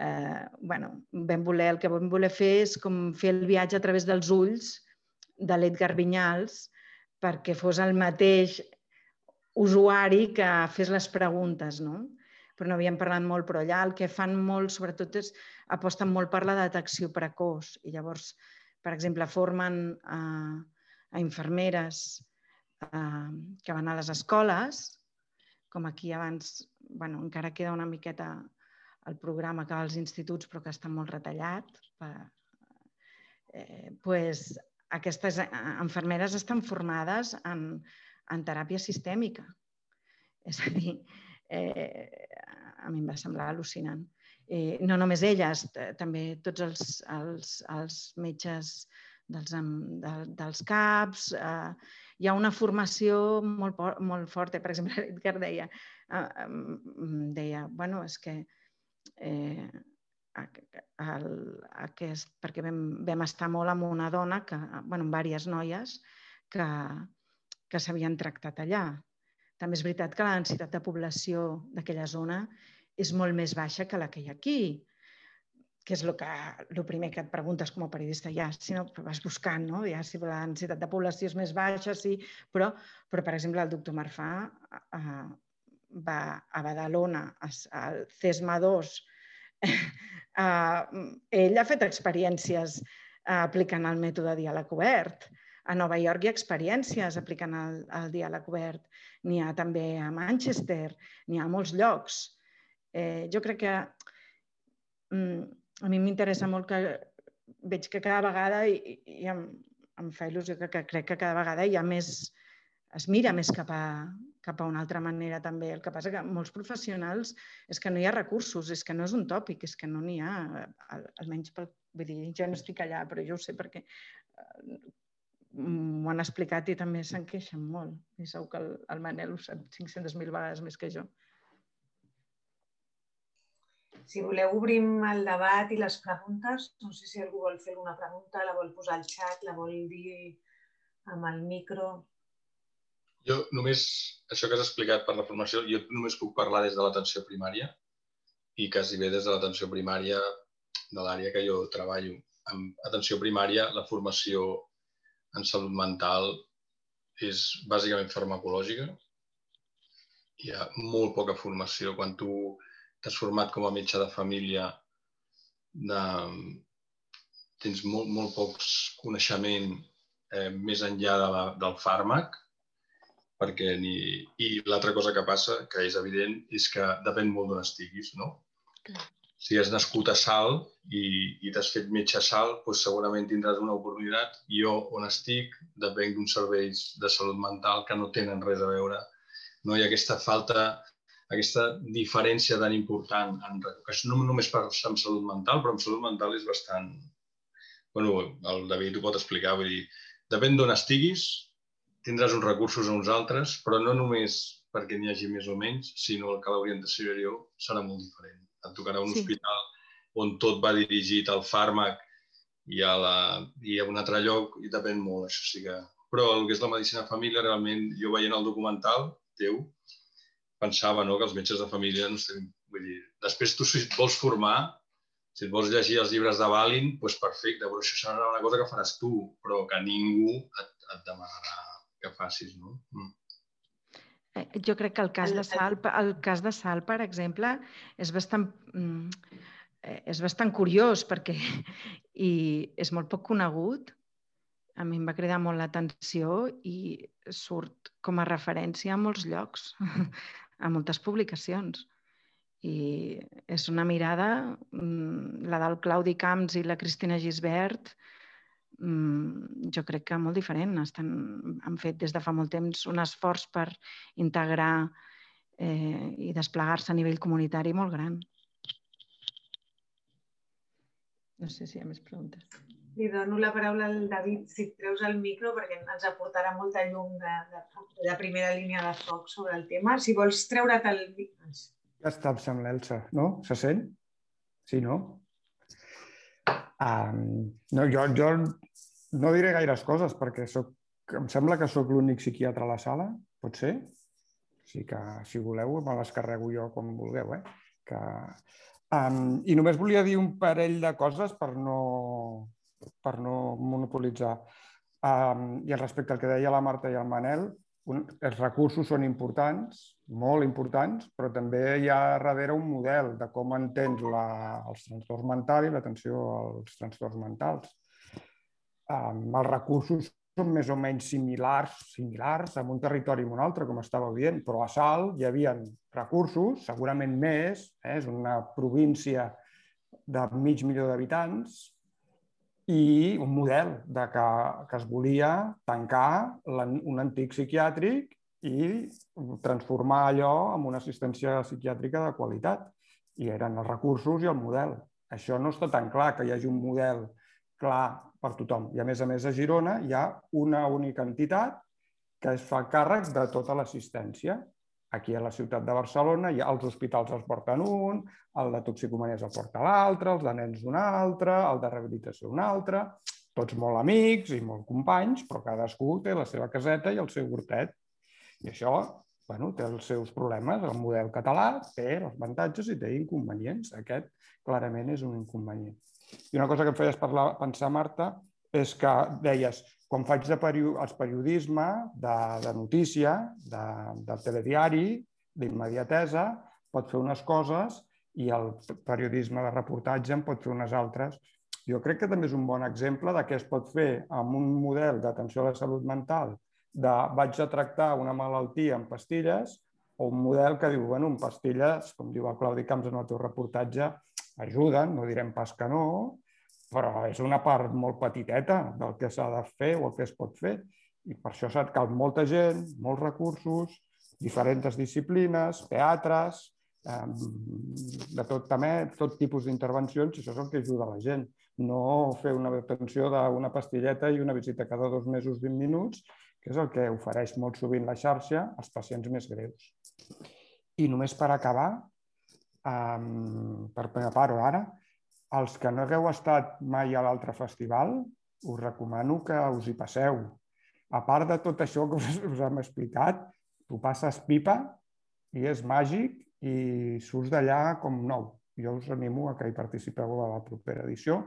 eh, bueno, vam voler, el que vam voler fer és com fer el viatge a través dels ulls de l'Edgar Vinyals, perquè fos el mateix usuari que fes les preguntes, no? Però no havíem parlat molt, però allà el que fan molt, sobretot, és aposten molt per la detecció precoç. I llavors, per exemple, formen a, a infermeres a, que van a les escoles, com aquí abans, bueno, encara queda una miqueta el programa que va als instituts, però que està molt retallat. Per, eh, pues, aquestes enfermeres estan formades en, en teràpia sistèmica. És a dir, eh, a mi em va semblar al·lucinant. Eh, no només elles, també tots els, els, els metges dels, de, dels CAPs. Eh, hi ha una formació molt, molt forta. Per exemple, *laughs* Edgar deia, eh, deia bueno, és que eh, el, aquest, perquè vam, vam estar molt amb una dona, que, bueno, amb diverses noies, que, que s'havien tractat allà. També és veritat que la densitat de població d'aquella zona és molt més baixa que la que hi ha aquí, que és el, que, el primer que et preguntes com a periodista, ja, si no, vas buscant, no? ja si la densitat de població és més baixa, sí, però, però per exemple, el doctor Marfà eh, va a Badalona, al CESMA 2, Uh, *laughs* ell ha fet experiències uh, aplicant el mètode diàleg obert. A Nova York hi ha experiències aplicant el, el diàleg obert. N'hi ha també a Manchester, n'hi ha a molts llocs. Eh, jo crec que mm, a mi m'interessa molt que veig que cada vegada, i, i em, em fa il·lusió que, que crec que cada vegada hi ha més es mira més cap a, cap a una altra manera també. El que passa que molts professionals és que no hi ha recursos, és que no és un tòpic, és que no n'hi ha, almenys pel, vull dir, jo no estic allà, però jo ho sé perquè eh, m'ho han explicat i també se'n queixen molt. I segur que el, el Manel ho sap 500.000 vegades més que jo. Si voleu, obrim el debat i les preguntes. No sé si algú vol fer alguna pregunta, la vol posar al xat, la vol dir amb el micro. Jo només, això que has explicat per la formació, jo només puc parlar des de l'atenció primària i quasi bé des de l'atenció primària de l'àrea que jo treballo. En atenció primària, la formació en salut mental és bàsicament farmacològica. Hi ha molt poca formació. Quan tu t'has format com a metge de família, de... tens molt, molt pocs coneixement eh, més enllà de la, del fàrmac perquè ni... I l'altra cosa que passa, que és evident, és que depèn molt d'on estiguis, no? Clar. Si has nascut a Sal i, i t'has fet metge a Sal, doncs segurament tindràs una oportunitat. Jo, on estic, depenc d'uns serveis de salut mental que no tenen res a veure. No hi ha aquesta falta, aquesta diferència tan important. En, no només per amb salut mental, però amb salut mental és bastant... bueno, el David ho pot explicar, vull dir, depèn d'on estiguis, tindràs uns recursos a uns altres, però no només perquè n'hi hagi més o menys, sinó que l'orientació serà molt diferent. Et tocarà un sí. hospital on tot va dirigit al fàrmac i a, la, i a un altre lloc i depèn molt, això sí que... Però el que és la medicina de família, realment, jo veient el documental teu, pensava no, que els metges de família no estem... Vull dir, després tu si et vols formar, si et vols llegir els llibres de Balin, doncs perfecte, però això serà una cosa que faràs tu, però que ningú et, et demanarà que facis, no? Mm. Eh, jo crec que el cas de Sal, el cas de Sal, per exemple, és bastant, mm, eh, és bastant curiós perquè *laughs* i és molt poc conegut. A mi em va cridar molt l'atenció i surt com a referència a molts llocs, *laughs* a moltes publicacions. I és una mirada, mm, la del Claudi Camps i la Cristina Gisbert, Mm, jo crec que molt diferent. Estan, han fet des de fa molt temps un esforç per integrar eh, i desplegar-se a nivell comunitari molt gran. No sé si hi ha més preguntes. Li dono la paraula al David, si et treus el micro, perquè ens aportarà molta llum de, de, de primera línia de foc sobre el tema. Si vols treure't el... Ja està, em sembla, Elsa, no? Se sent? Sí, no? Um, no, jo, jo no diré gaires coses perquè soc, em sembla que sóc l'únic psiquiatre a la sala, pot ser? Sí que, si voleu, me les carrego jo com vulgueu. Eh? Que, um, I només volia dir un parell de coses per no, per no monopolitzar. Um, I respecte al que deia la Marta i el Manel, un, els recursos són importants, molt importants, però també hi ha darrere un model de com entens la, els trastorns mentals i l'atenció als trastorns mentals. Um, els recursos són més o menys similars, similars en un territori i en un altre, com estàveu dient, però a Salt hi havia recursos, segurament més, eh? és una província de mig milió d'habitants, i un model de que, que es volia tancar un antic psiquiàtric i transformar allò en una assistència psiquiàtrica de qualitat. I eren els recursos i el model. Això no està tan clar, que hi hagi un model clar per tothom. I a més a més a Girona hi ha una única entitat que es fa càrrec de tota l'assistència. Aquí a la ciutat de Barcelona hi ha els hospitals els porten un, el de toxicomanies el porta l'altre, els de nens un altre, el de rehabilitació un altre, tots molt amics i molt companys, però cadascú té la seva caseta i el seu hortet. I això bueno, té els seus problemes. El model català té els avantatges i té inconvenients. Aquest clarament és un inconvenient. I una cosa que em feies parlar, pensar, Marta, és que deies, quan faig de perio els periodisme, de, de notícia, de, de telediari, d'immediatesa, pot fer unes coses i el periodisme de reportatge en pot fer unes altres. Jo crec que també és un bon exemple de què es pot fer amb un model d'atenció a la salut mental de vaig a tractar una malaltia amb pastilles o un model que diu, bueno, amb pastilles, com diu el Claudi Camps en el teu reportatge, ajuden, no direm pas que no, però és una part molt petiteta del que s'ha de fer o el que es pot fer. I per això se't cal molta gent, molts recursos, diferents disciplines, teatres, eh, de tot, també, tot tipus d'intervencions, i això és el que ajuda la gent. No fer una detenció d'una pastilleta i una visita cada dos mesos 20 minuts, que és el que ofereix molt sovint la xarxa als pacients més greus. I només per acabar, per preparo ara, els que no hagueu estat mai a l'altre festival, us recomano que us hi passeu. A part de tot això que *laughs* us, us hem explicat, tu passes pipa i és màgic i surts d'allà com nou. Jo us animo a que hi participeu a la propera edició.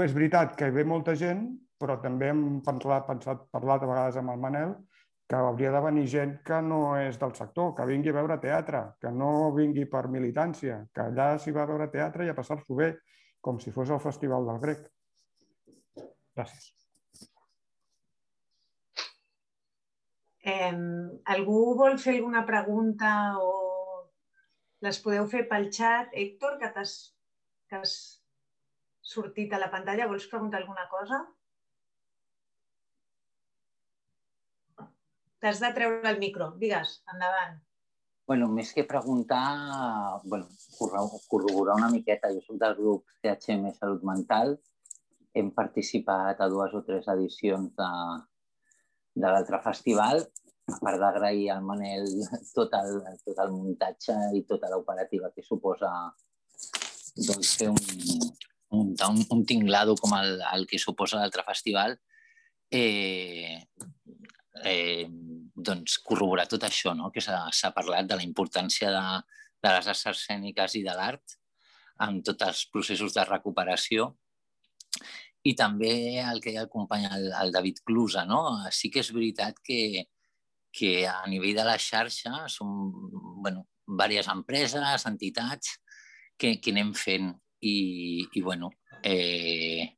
És veritat que hi ve molta gent, però també hem pensat, pensat parlat a vegades amb el Manel que hauria de venir gent que no és del sector, que vingui a veure teatre, que no vingui per militància, que allà s'hi va a veure teatre i a passar-s'ho bé, com si fos el Festival del Grec. Gràcies. Eh, algú vol fer alguna pregunta o les podeu fer pel xat? Héctor, que, has, que has sortit a la pantalla, vols preguntar alguna cosa? T'has de treure el micro. Digues, endavant. Bueno, més que preguntar, bueno, corroborar una miqueta. Jo soc del grup CHM Salut Mental. Hem participat a dues o tres edicions de, de l'altre festival. A part d'agrair al Manel tot el, tot el muntatge i tota l'operativa que suposa doncs, fer un, un, un, tinglado com el, el que suposa l'altre festival, eh, eh, doncs, corroborar tot això no? que s'ha parlat de la importància de, de les arts escèniques i de l'art en tots els processos de recuperació i també el que deia el company, el, el David Clusa, no? sí que és veritat que, que a nivell de la xarxa som bueno, diverses empreses, entitats que, que anem fent i, i bueno, eh,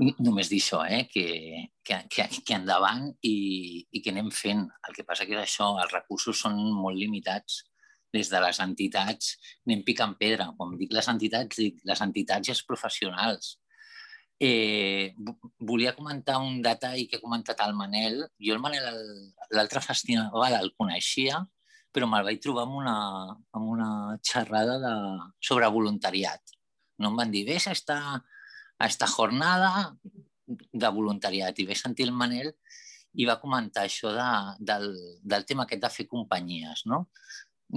només dir això, eh? que, que, que, que endavant i, i que anem fent. El que passa que és això, els recursos són molt limitats. Des de les entitats anem picant pedra. Quan dic les entitats, dic les entitats i els professionals. Eh, volia comentar un detall que ha comentat el Manel. Jo el Manel l'altre festival el coneixia, però me'l vaig trobar amb una, amb una xerrada de, sobre voluntariat. No em van dir, ves a estar a esta jornada de voluntariat i vaig sentir el Manel i va comentar això de, del, del tema aquest de fer companyies. No?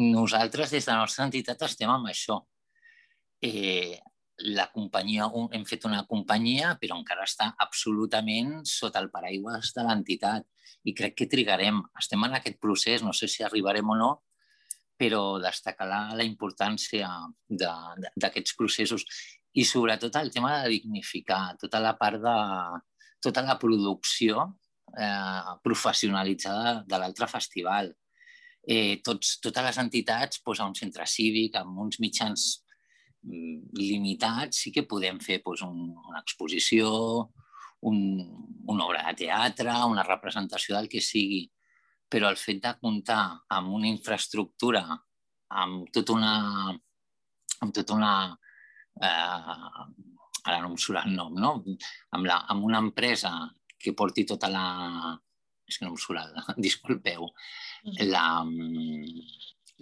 Nosaltres, des de la nostra entitat, estem amb això. Eh, la companyia, hem fet una companyia, però encara està absolutament sota el paraigües de l'entitat i crec que trigarem. Estem en aquest procés, no sé si arribarem o no, però destacar la, la importància d'aquests processos i sobretot el tema de dignificar tota la part de tota la producció eh, professionalitzada de l'altre festival. Eh, tots, totes les entitats doncs, a un centre cívic, amb uns mitjans mm, limitats, sí que podem fer doncs, un, una exposició, un, una obra de teatre, una representació del que sigui, però el fet de comptar amb una infraestructura, amb tota una, amb tota una eh, ara no em surt el nom, no? amb, la, amb una empresa que porti tota la... És que no em surt el... *laughs* Disculpeu. La,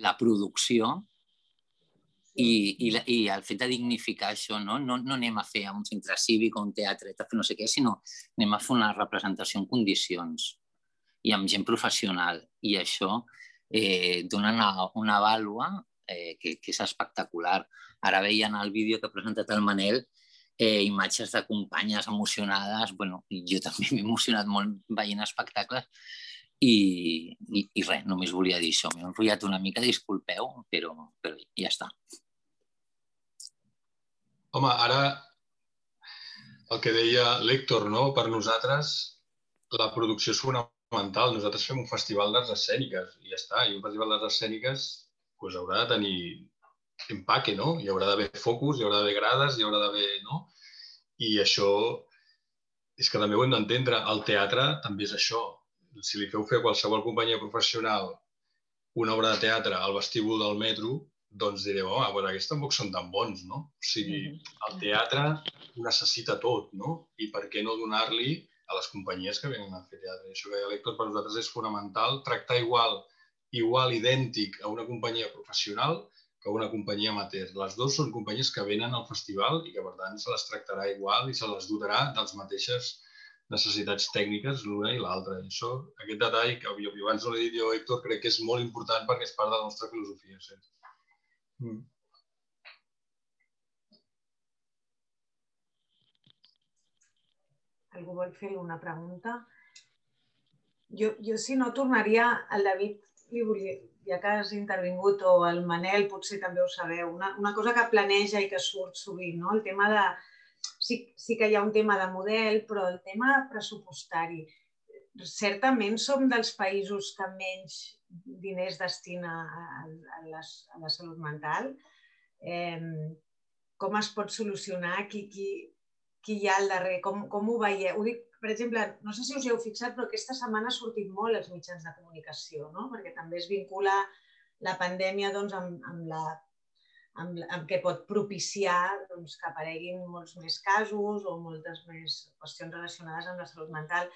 la producció i, i, i el fet de dignificar això, no? No, no anem a fer a un centre cívic o un teatre, a fer no sé què, sinó anem a fer una representació en condicions i amb gent professional. I això eh, dona una, una vàlua eh, que, que és espectacular. Ara veien el vídeo que ha presentat el Manel, eh, imatges de companyes emocionades. Bueno, jo també m'he emocionat molt veient espectacles i, i, i res, només volia dir això. M'he enrotllat una mica, disculpeu, però, però ja està. Home, ara el que deia l'Héctor, no? per nosaltres la producció és fonamental. Nosaltres fem un festival d'arts escèniques i ja està. I un festival d'arts escèniques pues, haurà de tenir empaque, no? Hi haurà d'haver focus, hi haurà d'haver grades, hi haurà d'haver... No? I això és que també ho hem d'entendre. El teatre també és això. Si li feu fer a qualsevol companyia professional una obra de teatre al vestíbul del metro, doncs direu, home, però aquests tampoc són tan bons, no? O sigui, el teatre ho necessita tot, no? I per què no donar-li a les companyies que venen a fer teatre. I això que deia l'Hèctor per nosaltres és fonamental, tractar igual, igual, idèntic a una companyia professional que una companyia amateur. Les dues són companyies que venen al festival i que, per tant, se les tractarà igual i se les dotarà dels mateixes necessitats tècniques l'una i l'altra. Això, aquest detall, que abans no l'he dit jo, Héctor, crec que és molt important perquè és part de la nostra filosofia. Sí. Mm. Algú vol fer una pregunta? Jo, jo si no, tornaria al David, li volia, ja que has intervingut, o el Manel, potser també ho sabeu, una, una cosa que planeja i que surt sovint, no? el tema de... Sí, sí que hi ha un tema de model, però el tema pressupostari. Certament som dels països que menys diners destina a, a, les, a la salut mental. Eh, com es pot solucionar? Qui, qui, qui hi ha al darrere, com, com ho veieu? Ho dic, per exemple, no sé si us heu fixat, però aquesta setmana ha sortit molt els mitjans de comunicació, no? perquè també es vincula la pandèmia doncs, amb, amb, la, amb, amb què pot propiciar doncs, que apareguin molts més casos o moltes més qüestions relacionades amb la salut mental.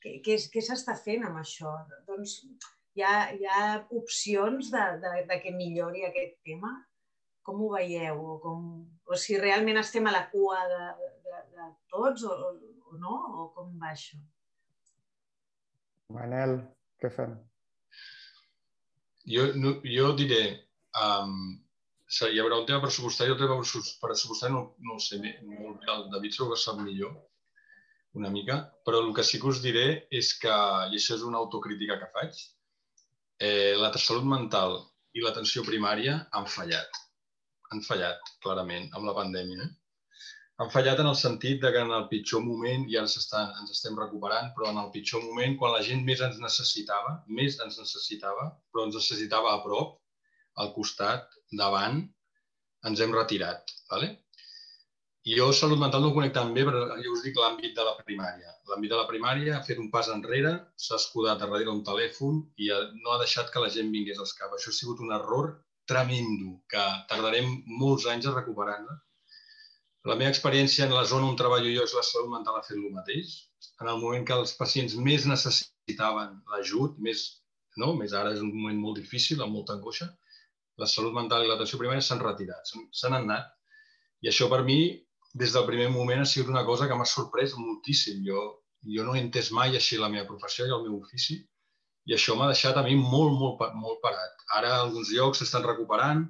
Què, què, què s'està fent amb això? Doncs hi ha, hi ha opcions de, de, de que millori aquest tema? Com ho veieu? O, com, o si realment estem a la cua de, de tots o, o no? O com va això? Manel, què fem? Jo, no, jo diré, um, hi haurà un tema pressupostari, el tema pressupostari no, no ho sé, molt bé, el David segur que sap millor, una mica, però el que sí que us diré és que, i això és una autocrítica que faig, eh, la salut mental i l'atenció primària han fallat. Han fallat, clarament, amb la pandèmia. Eh? Han fallat en el sentit de que en el pitjor moment, i ara estan, ens estem recuperant, però en el pitjor moment, quan la gent més ens necessitava, més ens necessitava, però ens necessitava a prop, al costat, davant, ens hem retirat. Vale? Jo salut mental no ho conec tan bé, però jo us dic l'àmbit de la primària. L'àmbit de la primària ha fet un pas enrere, s'ha escudat darrere un telèfon i no ha deixat que la gent vingués als cap. Això ha sigut un error tremendo, que tardarem molts anys a recuperar-ne la meva experiència en la zona on treballo jo és la salut mental ha fet el mateix. En el moment que els pacients més necessitaven l'ajut, més, no? més ara és un moment molt difícil, amb molta angoixa, la salut mental i l'atenció primària s'han retirat, s'han anat. I això per mi, des del primer moment, ha sigut una cosa que m'ha sorprès moltíssim. Jo, jo no he entès mai així la meva professió i el meu ofici, i això m'ha deixat a mi molt, molt, molt parat. Ara alguns llocs s'estan recuperant,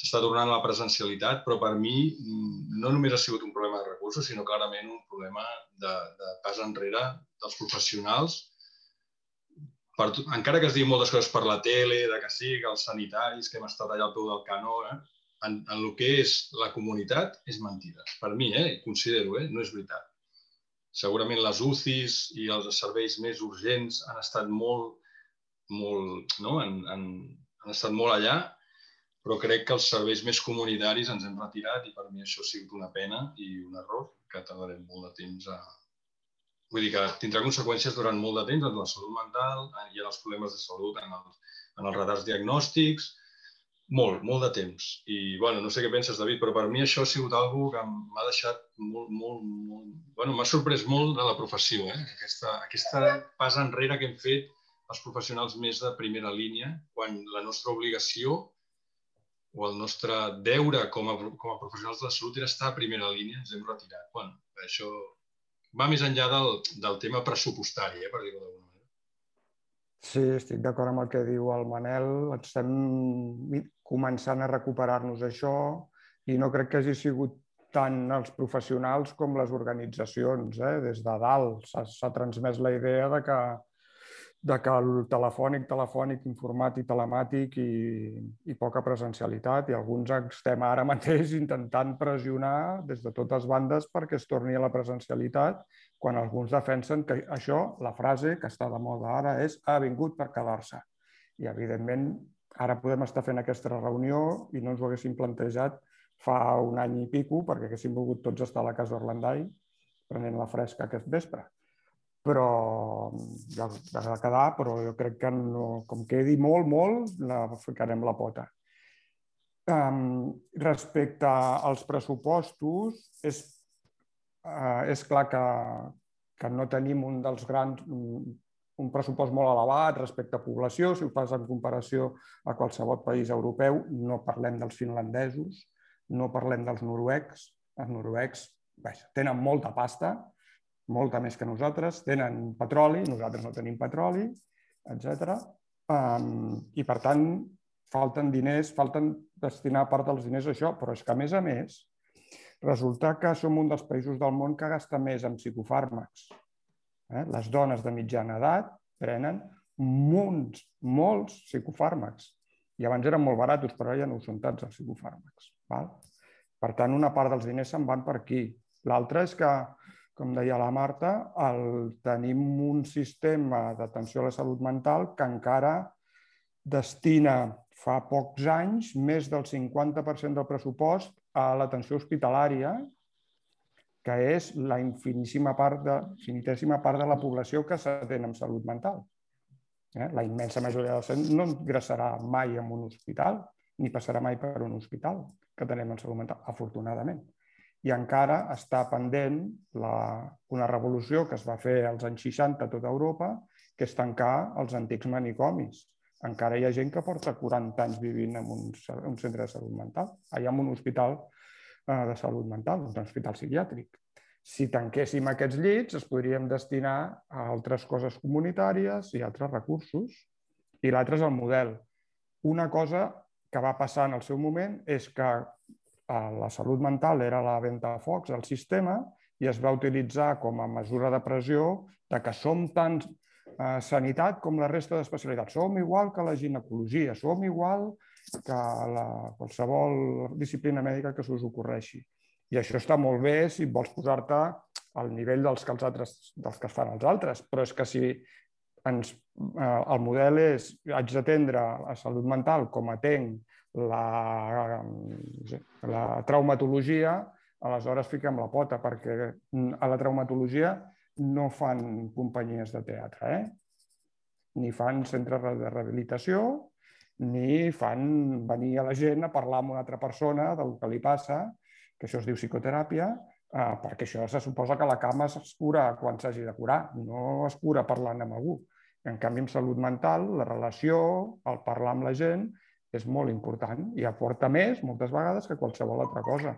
s'està tornant a la presencialitat, però per mi mm, no només ha sigut un problema de recursos, sinó clarament un problema de, de pas enrere dels professionals. Per, encara que es diguin moltes coses per la tele, de que sí, que els sanitaris, que hem estat allà al peu del canó, eh? en, en el que és la comunitat, és mentida. Per mi, eh? considero, eh? no és veritat. Segurament les UCIs i els serveis més urgents han estat molt, molt, no? han, han, han estat molt allà però crec que els serveis més comunitaris ens hem retirat i per mi això ha sigut una pena i un error que tardarem molt de temps a... Vull dir que tindrà conseqüències durant molt de temps en la salut mental i en els problemes de salut, en els, en els radars diagnòstics, molt, molt de temps. I, bueno, no sé què penses, David, però per mi això ha sigut algo que m'ha deixat molt, molt, molt... Bueno, m'ha sorprès molt de la professió, eh? Aquesta, aquesta pas enrere que hem fet els professionals més de primera línia, quan la nostra obligació o el nostre deure com a, com a professionals de la salut era estar a primera línia, ens hem retirat. Bueno, això va més enllà del, del tema pressupostari, eh, per dir-ho d'alguna manera. Sí, estic d'acord amb el que diu el Manel. Estem començant a recuperar-nos això i no crec que hagi sigut tant els professionals com les organitzacions. Eh? Des de dalt s'ha transmès la idea de que de que el telefònic, telefònic, informàtic, telemàtic i, i poca presencialitat i alguns estem ara *laughs* mateix intentant pressionar des de totes bandes perquè es torni a la presencialitat quan alguns defensen que això, la frase que està de moda ara és ha vingut per quedar-se. I evidentment ara podem estar fent aquesta reunió i no ens ho haguéssim plantejat fa un any i pico perquè haguéssim volgut tots estar a la casa d'Orlandai prenent la fresca aquest vespre però ja ha de quedar, però jo crec que no, com quedi molt, molt, la ficarem la pota. Um, respecte als pressupostos, és, uh, és clar que, que no tenim un dels grans un pressupost molt elevat respecte a població, si ho fas en comparació a qualsevol país europeu, no parlem dels finlandesos, no parlem dels noruecs, els noruecs vaja, tenen molta pasta, molta més que nosaltres, tenen petroli, nosaltres no tenim petroli, etc. Um, I, per tant, falten diners, falten destinar part dels diners a això, però és que, a més a més, resulta que som un dels països del món que gasta més en psicofàrmacs. Eh? Les dones de mitjana edat prenen molts, molts psicofàrmacs. I abans eren molt baratos, però ja no ho són tants els psicofàrmacs. Val? Per tant, una part dels diners se'n van per aquí. L'altra és que, com deia la Marta, el, tenim un sistema d'atenció a la salut mental que encara destina fa pocs anys més del 50% del pressupost a l'atenció hospitalària, que és la infiníssima part de, infinitèsima part de la població que s'atén amb salut mental. Eh? La immensa majoria dels gent no ingressarà mai en un hospital, ni passarà mai per un hospital que tenim en salut mental, afortunadament. I encara està pendent la, una revolució que es va fer als anys 60 a tota Europa, que és tancar els antics manicomis. Encara hi ha gent que porta 40 anys vivint en un, un centre de salut mental, allà en un hospital eh, de salut mental, un hospital psiquiàtric. Si tanquéssim aquests llits, es podríem destinar a altres coses comunitàries i altres recursos. I l'altre és el model. Una cosa que va passar en el seu moment és que la salut mental era la venta de focs del sistema i es va utilitzar com a mesura de pressió de que som tan eh, sanitat com la resta d'especialitats. Som igual que la ginecologia, som igual que la, qualsevol disciplina mèdica que s'us ocorreixi. I això està molt bé si vols posar-te al nivell dels que, els altres, dels que es fan els altres, però és que si ens, eh, el model és haig d'atendre la salut mental com atenc la, la traumatologia, aleshores fiquem la pota, perquè a la traumatologia no fan companyies de teatre, eh? ni fan centres de rehabilitació, ni fan venir a la gent a parlar amb una altra persona del que li passa, que això es diu psicoteràpia, eh, perquè això se suposa que la cama es cura quan s'hagi de curar, no es cura parlant amb algú. En canvi, en salut mental, la relació, el parlar amb la gent, és molt important i aporta més, moltes vegades, que qualsevol altra cosa.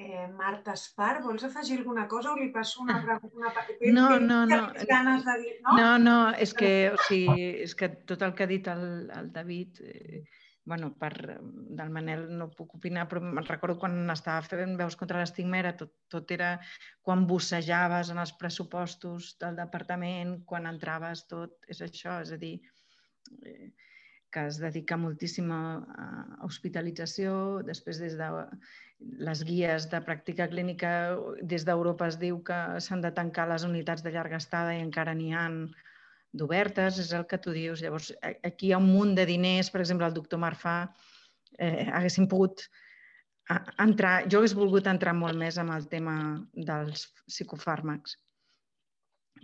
Eh, Marta Espar, vols afegir alguna cosa o li passo una altra... Una... No, no, no. Ganes de dir, no? No, no, és que, o sigui, és que tot el que ha dit el, el David, eh, bueno, per, del Manel no puc opinar, però me'n recordo quan estava fent Veus contra l'estigma, era tot, tot era quan bussejaves en els pressupostos del departament, quan entraves, tot és això, és a dir, eh, que es dedica moltíssim a, a hospitalització, després des de les guies de pràctica clínica des d'Europa es diu que s'han de tancar les unitats de llarga estada i encara n'hi han d'obertes, és el que tu dius. Llavors, aquí hi ha un munt de diners, per exemple, el doctor Marfà, eh, haguéssim pogut entrar, jo hagués volgut entrar molt més amb el tema dels psicofàrmacs,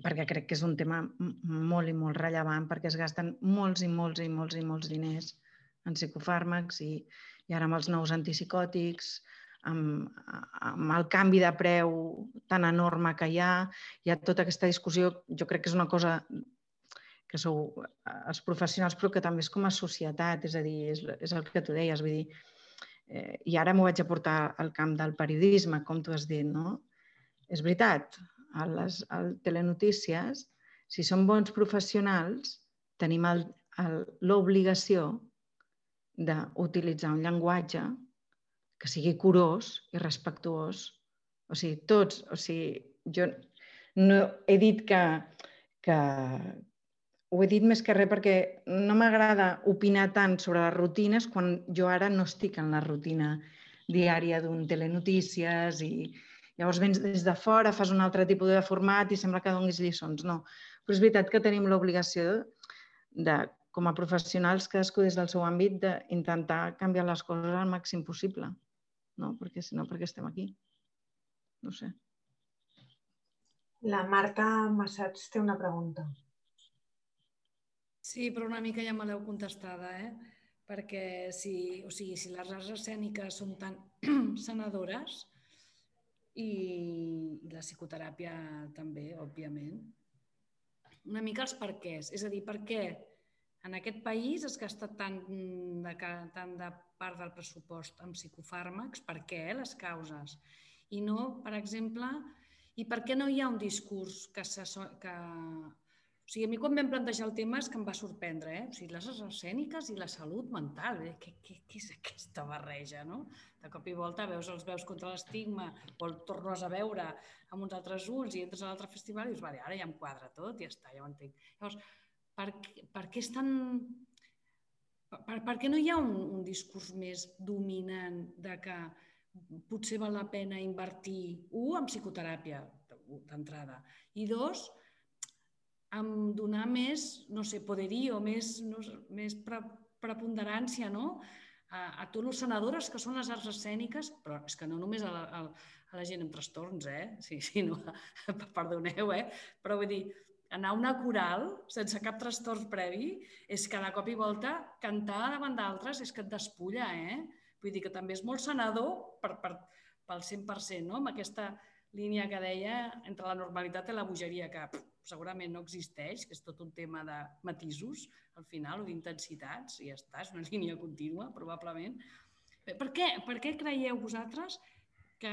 perquè crec que és un tema molt i molt rellevant, perquè es gasten molts i molts i molts i molts diners en psicofàrmacs i, i ara amb els nous antipsicòtics, amb, amb el canvi de preu tan enorme que hi ha, hi ha tota aquesta discussió, jo crec que és una cosa que sou eh, els professionals, però que també és com a societat, és a dir, és, és el que tu deies, vull dir, eh, i ara m'ho vaig a portar al camp del periodisme, com tu has dit, no? És veritat, a les a telenotícies, si som bons professionals, tenim l'obligació d'utilitzar un llenguatge que sigui curós i respectuós. O sigui, tots, o sigui, jo no he dit que, que ho he dit més que res perquè no m'agrada opinar tant sobre les rutines quan jo ara no estic en la rutina diària d'un telenotícies i llavors vens des de fora, fas un altre tipus de format i sembla que donis lliçons. No, però és veritat que tenim l'obligació de, com a professionals, cadascú des del seu àmbit, d'intentar canviar les coses al màxim possible no? perquè si no, perquè estem aquí. No sé. La Marta Massats té una pregunta. Sí, però una mica ja me l'heu contestada. Eh? perquè si, o sigui, si les arts escèniques són tan *clears throat* sanadores i, la psicoteràpia també, òbviament, una mica els perquès. És a dir, per què en aquest país es gasta tant de, tant de part del pressupost en psicofàrmacs? Per què les causes? I no, per exemple, i per què no hi ha un discurs que, se, que o sigui, a mi quan vam plantejar el tema és que em va sorprendre, eh? O sigui, les escèniques i la salut mental, eh? Què, què, què és aquesta barreja, no? De cop i volta veus els veus contra l'estigma o el tornes a veure amb uns altres ulls i entres a l'altre festival i dius, vale, ara ja em quadra tot, ja està, ja ho entenc. Llavors, per, per què és tan... Per, per què no hi ha un, un discurs més dominant de que potser val la pena invertir, un, en psicoteràpia, d'entrada, i dos, amb donar més, no sé, poderío, més, no, més pre, preponderància, no? A, a tots els senadores que són les arts escèniques, però és que no només a la, a, a la gent amb trastorns, eh? Sí, sí, no, *laughs* perdoneu, eh? Però vull dir, anar a una coral sense cap trastorn previ és que de cop i volta cantar davant d'altres és que et despulla, eh? Vull dir que també és molt senador per, per, pel 100%, no? Amb aquesta línia que deia entre la normalitat i la bogeria, que pff, segurament no existeix, que és tot un tema de matisos, al final, o d'intensitats, i ja està, és una *laughs* línia contínua, probablement. Per què, per què creieu vosaltres que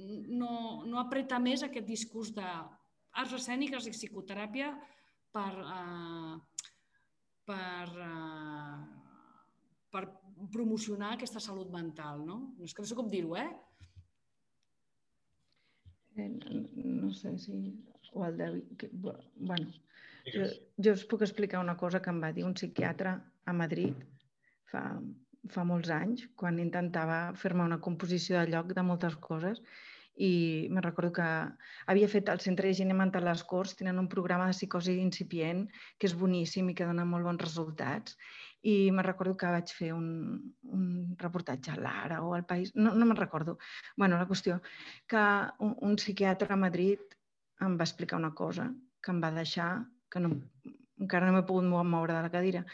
no, no apreta més aquest discurs d'arts escèniques i psicoteràpia per, uh, per, uh, per promocionar aquesta salut mental, no? No és que no sé com dir-ho, eh? Eh? No sé si o el de... Bueno, jo, jo us puc explicar una cosa que em va dir un psiquiatre a Madrid fa, fa molts anys, quan intentava fer-me una composició de lloc de moltes coses i me recordo que havia fet el Centre d'Higiene Mental a les Corts, tenen un programa de psicosi incipient que és boníssim i que dona molt bons resultats i me recordo que vaig fer un, un reportatge a l'Ara o al País, no, no me'n recordo. bueno, la qüestió que un, un psiquiatre a Madrid em va explicar una cosa que em va deixar, que no, encara no m'he pogut moure de la cadira,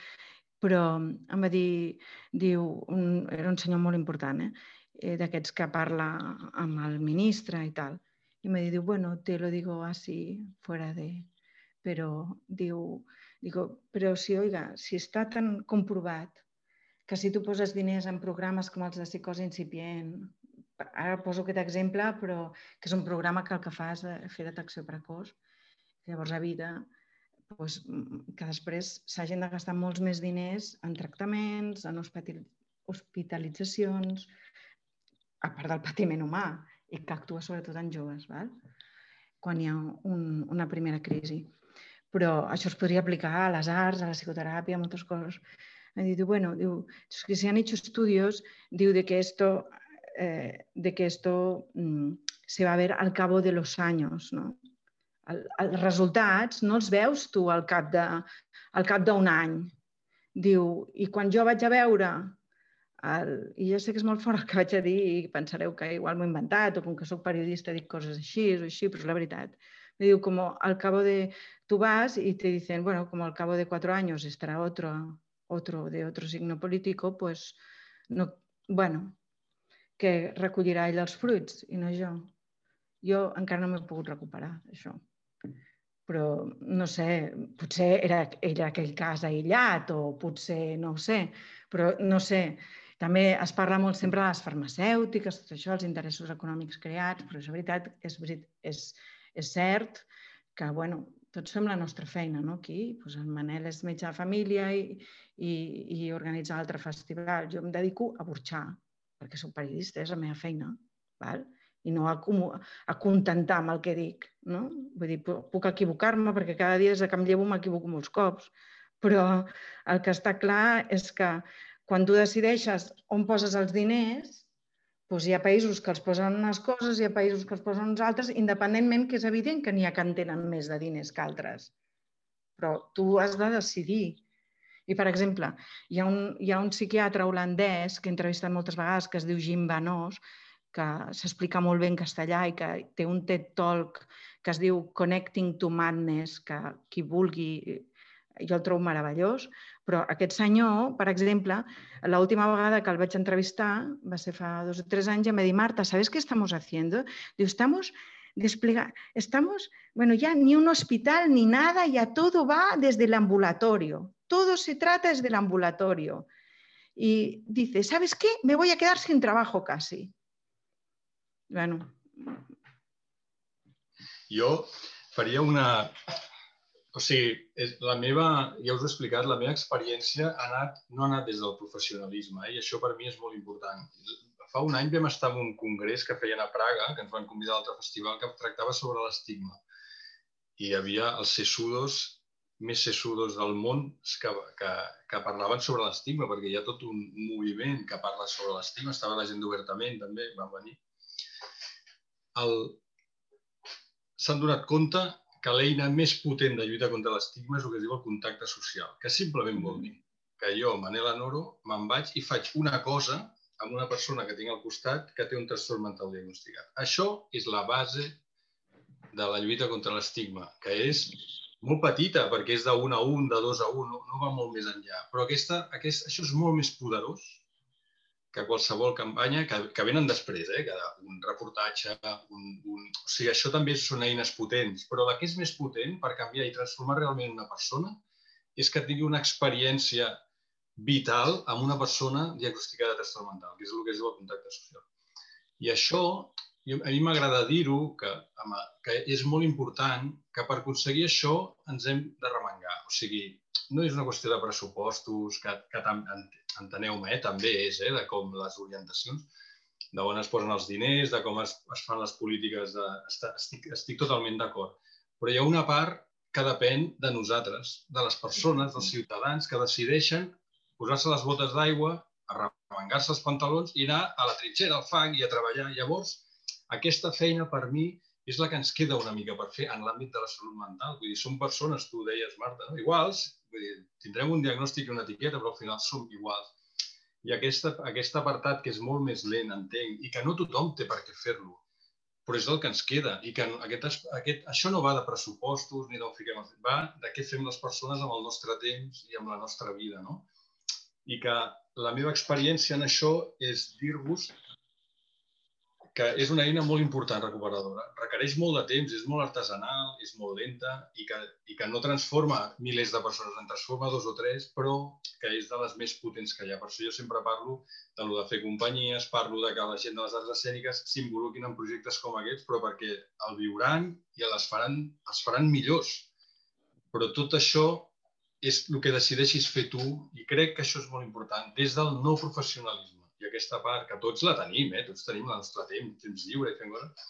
però em va dir, diu, un, era un senyor molt important, eh? eh d'aquests que parla amb el ministre i tal. I me diu, bueno, te lo digo así, fuera de... Però diu, digo, però si, oiga, si està tan comprovat que si tu poses diners en programes com els de psicosi incipient ara poso aquest exemple, però que és un programa que el que fa és eh, fer detecció precoç, llavors evita doncs, que després s'hagin de gastar molts més diners en tractaments, en hospitalitzacions, a part del patiment humà, i que actua sobretot en joves, val? quan hi ha un, una primera crisi. Però això es podria aplicar a les arts, a la psicoteràpia, a moltes coses. Ha dit, bueno, diu, que se han hecho estudios, diu, de que esto eh, de que esto mm, se va a ver al cabo de los años. No? El, els resultats no els veus tu al cap de, al cap d'un any. Diu, i quan jo vaig a veure, el, i jo sé que és molt fort el que vaig a dir i pensareu que igual m'ho he inventat o com que sóc periodista dic coses així o així, però és la veritat. Me diu, como al cabo de... Tu vas y te dicen, bueno, como al cabo de cuatro años estará otro, otro de otro signo político, pues, no, bueno, que recollirà ell els fruits i no jo. Jo encara no m'he pogut recuperar, això. Però, no sé, potser era, era aquell cas aïllat o potser, no ho sé, però no sé. També es parla molt sempre de les farmacèutiques, tot això, els interessos econòmics creats, però és veritat, és, és, és cert que, bueno, tots fem la nostra feina, no? Aquí, doncs el Manel és metge de família i, i, i organitza l'altre festival. Jo em dedico a burxar, perquè soc periodista, és la meva feina, val? i no a, a contentar amb el que dic. No? Vull dir, puc equivocar-me perquè cada dia des que em llevo m'equivoco molts cops, però el que està clar és que quan tu decideixes on poses els diners, doncs hi ha països que els posen unes coses, hi ha països que els posen uns altres, independentment que és evident que n'hi ha que en tenen més de diners que altres. Però tu has de decidir i, per exemple, hi ha un, hi ha un psiquiatre holandès que he entrevistat moltes vegades que es diu Jim Vanós, que s'explica molt bé en castellà i que té un TED Talk que es diu Connecting to Madness, que qui vulgui jo el trobo meravellós, però aquest senyor, per exemple, l'última vegada que el vaig entrevistar, va ser fa dos o tres anys, i em Marta, ¿sabes qué estamos haciendo? Diu, estamos desplegar, estamos, bueno, ya ni un hospital ni nada, ya todo va desde el ambulatorio, todo se trata desde el ambulatorio. Y dice, ¿sabes qué? Me voy a quedar sin trabajo casi. Bueno. Jo faria una... O sigui, és, la meva, ja us he explicat, la meva experiència ha anat, no ha anat des del professionalisme, eh? i això per mi és molt important. Fa un any vam estar en un congrés que feien a Praga, que ens van convidar a l'altre festival, que tractava sobre l'estigma. I hi havia els sesudos més sesudos del món que, que, que parlaven sobre l'estigma, perquè hi ha tot un moviment que parla sobre l'estigma. Estava la gent d'Obertament, també, van venir. El... S'han donat compte que l'eina més potent de lluita contra l'estigma és el que es diu el contacte social, que simplement vol dir que jo, Manela Noro, me'n vaig i faig una cosa amb una persona que tinc al costat que té un trastorn mental diagnosticat. Això és la base de la lluita contra l'estigma, que és molt petita, perquè és 1 a 1, de 2 a 1, no, no va molt més enllà. Però aquesta, aquest, això és molt més poderós que qualsevol campanya que, que venen després, eh? que un reportatge, un, un... o sigui, això també són eines potents, però la que és més potent per canviar i transformar realment una persona és que tingui una experiència vital amb una persona diagnosticada de trastorn mental, que és el que es diu el contacte social. I això, a mi m'agrada dir-ho, que, que és molt important que per aconseguir això ens hem de remengar. O sigui, no és una qüestió de pressupostos, que, que enteneu-me, eh, també és, eh, de com les orientacions, de on es posen els diners, de com es, es fan les polítiques, de, estic, estic totalment d'acord. Però hi ha una part que depèn de nosaltres, de les persones, dels ciutadans, que decideixen posar-se les botes d'aigua, arremangar-se els pantalons i anar a la trinxera, al fang i a treballar. Llavors, aquesta feina per mi és la que ens queda una mica per fer en l'àmbit de la salut mental. Vull dir, som persones, tu deies, Marta, no? iguals, tindrem un diagnòstic i una etiqueta, però al final som iguals. I aquesta, aquest apartat que és molt més lent, entenc, i que no tothom té per què fer-lo, però és el que ens queda. I que aquest, aquest, això no va de pressupostos ni d'on fiquem, va de què fem les persones amb el nostre temps i amb la nostra vida. No? I que la meva experiència en això és dir-vos que és una eina molt important recuperadora. Requereix molt de temps, és molt artesanal, és molt lenta i que, i que no transforma milers de persones, en transforma dos o tres, però que és de les més potents que hi ha. Per això jo sempre parlo de lo de fer companyies, parlo de que la gent de les arts escèniques s'involucrin en projectes com aquests, però perquè el viuran i les faran, els faran millors. Però tot això és el que decideixis fer tu i crec que això és molt important, des del no professionalisme i aquesta part, que tots la tenim, eh? tots tenim el nostre temps, temps lliure i fem coses,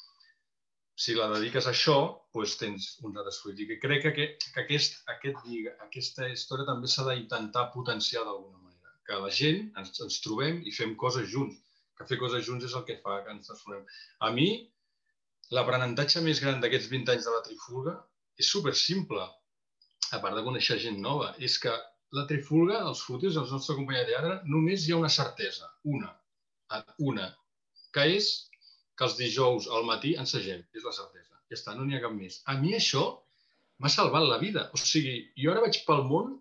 si la dediques a això, doncs tens uns altres fruits. I crec que, aquest, que aquest, aquest, aquesta història també s'ha d'intentar potenciar d'alguna manera. Que la gent ens, ens trobem i fem coses junts. Que fer coses junts és el que fa que ens transformem. A mi, l'aprenentatge més gran d'aquests 20 anys de la Trifulga és super simple, a part de conèixer gent nova. És que la trifulga, els fútils, els nostres companys de teatre, només hi ha una certesa, una, una, que és que els dijous al matí ensegem, és la certesa. Ja està, no n'hi ha cap més. A mi això m'ha salvat la vida. O sigui, jo ara vaig pel món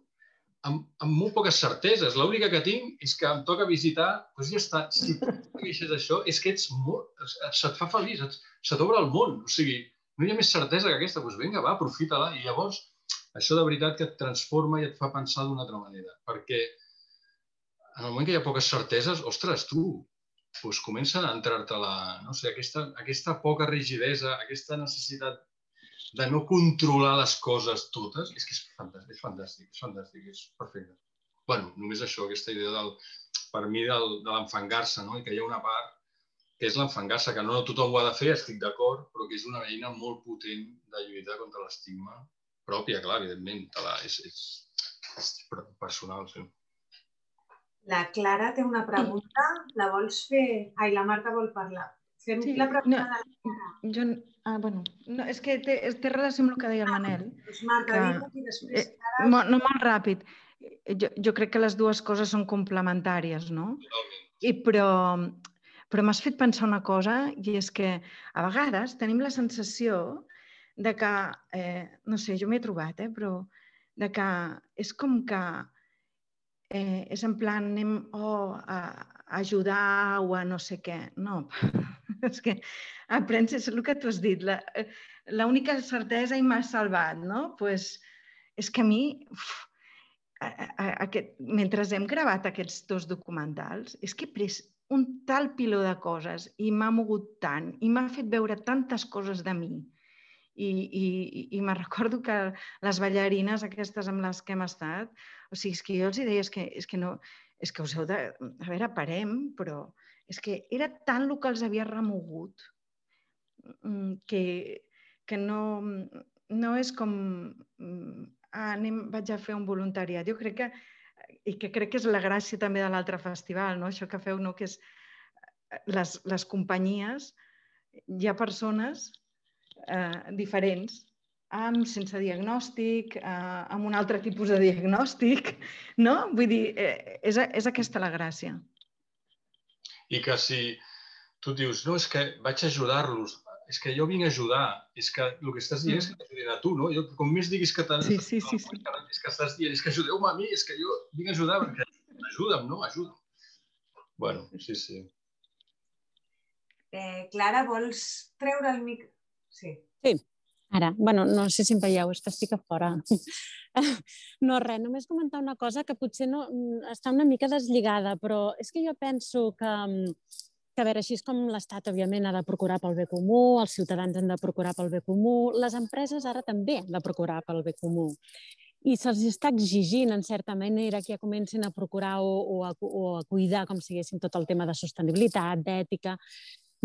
amb, amb molt poques certeses. L'única que tinc és que em toca visitar, doncs ja està. Si tu *laughs* això, és que ets molt, se't fa feliç, et, se t'obre el món. O sigui, no hi ha més certesa que aquesta. Doncs vinga, va, aprofita-la. I llavors, això de veritat que et transforma i et fa pensar d'una altra manera. Perquè en el moment que hi ha poques certeses, ostres, tu, doncs comença a entrar-te la, no sé, aquesta, aquesta poca rigidesa, aquesta necessitat de no controlar les coses totes, és que és fantàstic, és fantàstic, és fantàstic, és perfecte. bueno, només això, aquesta idea del, per mi del, de l'enfangar-se, no? i que hi ha una part que és l'enfangar-se, que no tothom ho ha de fer, estic d'acord, però que és una eina molt potent de lluitar contra l'estigma pròpia, clar, evidentment, la, és, és, és personal, sí. La Clara té una pregunta, la vols fer? Ai, la Marta vol parlar. Fem sí, la pregunta no, de la Clara. Jo, ah, bueno, no, és que té, té relació amb el que deia el ah, Manel. Doncs Marta, que, i després... Eh, ara... no, no molt ràpid. Jo, jo crec que les dues coses són complementàries, no? I però, però m'has fet pensar una cosa i és que a vegades tenim la sensació de que, eh, no sé, jo m'he trobat, eh, però de que és com que eh, és en plan anem oh, a, a ajudar o a no sé què. No, *laughs* és que aprens, és el que tu has dit, l'única certesa i m'ha salvat, no? pues, és que a mi, uf, a, a, aquest, mentre hem gravat aquests dos documentals, és que he pres un tal piló de coses i m'ha mogut tant i m'ha fet veure tantes coses de mi i, i, i me recordo que les ballarines aquestes amb les que hem estat, o sigui, és que jo els deia, és que, és que no, és que us heu de... A veure, parem, però és que era tant el que els havia remogut mm, que, que no, no és com mm, ah, anem, vaig a fer un voluntariat. Jo crec que, i que crec que és la gràcia també de l'altre festival, no? això que feu, no? que és eh, les, les companyies, hi ha persones eh, diferents, amb, sense diagnòstic, eh, amb un altre tipus de diagnòstic, no? Vull dir, eh, és, és aquesta la gràcia. I que si tu dius, no, és que vaig ajudar-los, és que jo vinc a ajudar, és que el que estàs dient mm. és que t'ajudin a tu, no? Jo, com més diguis que t'han... Sí, sí, sí, sí. És que estàs dient, és que ajudeu-me a mi, és que jo vinc a ajudar, perquè ajuda'm, no? Ajuda'm. Bueno, sí, sí. Eh, Clara, vols treure el mic... Sí. Sí. Ara, bueno, no sé si em veieu, és que estic a fora. *laughs* No, res, només comentar una cosa que potser no, mm, està una mica deslligada, però és que jo penso que, mm, que a veure, així com l'Estat, òbviament, ha de procurar pel bé comú, els ciutadans han de procurar pel bé comú, les empreses ara també han de procurar pel bé comú. I se'ls està exigint, en certa manera, que ja comencin a procurar o, o, a, o a cuidar, com siguessin, tot el tema de sostenibilitat, d'ètica,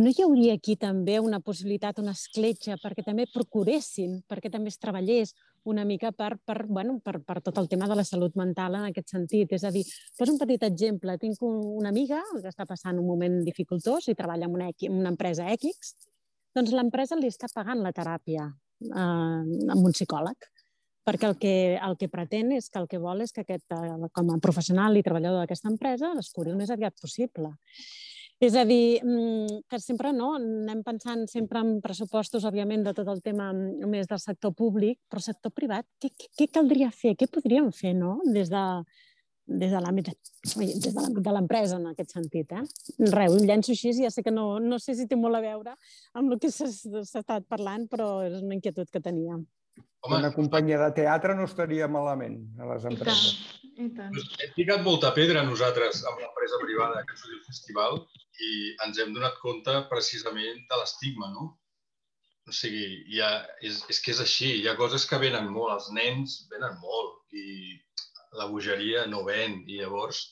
no hi hauria aquí també una possibilitat, una escletxa, perquè també procuressin, perquè també es treballés una mica per, per, bueno, per, per tot el tema de la salut mental en aquest sentit. És a dir, poso un petit exemple. Tinc una amiga que està passant un moment dificultós i treballa en una, en una empresa X, doncs l'empresa li està pagant la teràpia eh, amb un psicòleg perquè el que, el que pretén és que el que vol és que aquest, eh, com a professional i treballador d'aquesta empresa es curi el més aviat possible. És a dir, mm, que sempre no, anem pensant sempre en pressupostos, òbviament, de tot el tema mm, més del sector públic, però sector privat, què, què caldria fer? Què podríem fer no? des de, des de l'àmbit de l'empresa en aquest sentit. Eh? Res, ho llenço així, ja sé que no, no sé si té molt a veure amb el que s'ha estat parlant, però és una inquietud que tenia. Home, una companyia de teatre no estaria malament a les empreses. I tant, i tant. Hem picat molta pedra nosaltres amb l'empresa privada que és el festival i ens hem donat compte precisament de l'estigma, no? O sigui, ha, és, és que és així, hi ha coses que venen molt, els nens venen molt i la bogeria no ven i llavors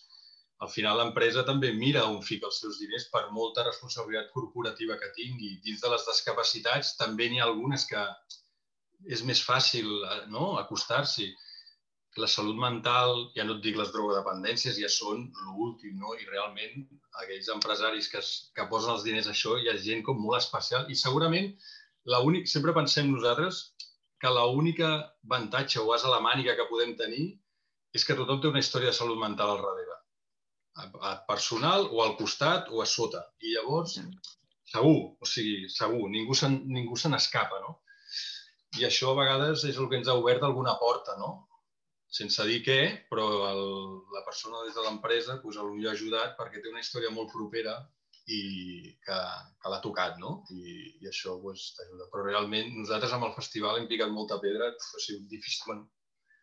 al final l'empresa també mira on fica els seus diners per molta responsabilitat corporativa que tingui. Dins de les discapacitats també n'hi ha algunes que és més fàcil eh, no? acostar-s'hi. La salut mental, ja no et dic les drogodependències, ja són l'últim, no? I realment aquells empresaris que, es, que posen els diners a això, hi ha gent com molt especial i segurament l'únic, sempre pensem nosaltres que l'única avantatge o as a la màniga que podem tenir és que tothom té una història de salut mental al darrere. Personal o al costat o a sota. I llavors, segur, o sigui, segur, ningú se ningú se n'escapa, no? I això a vegades és el que ens ha obert alguna porta, no? Sense dir què, però el, la persona des de l'empresa pues, potser ha ajudat perquè té una història molt propera i que, que l'ha tocat, no? I, i això pues, t'ajuda. Però realment nosaltres amb el festival hem picat molta pedra, ha sigut difícil. Bueno,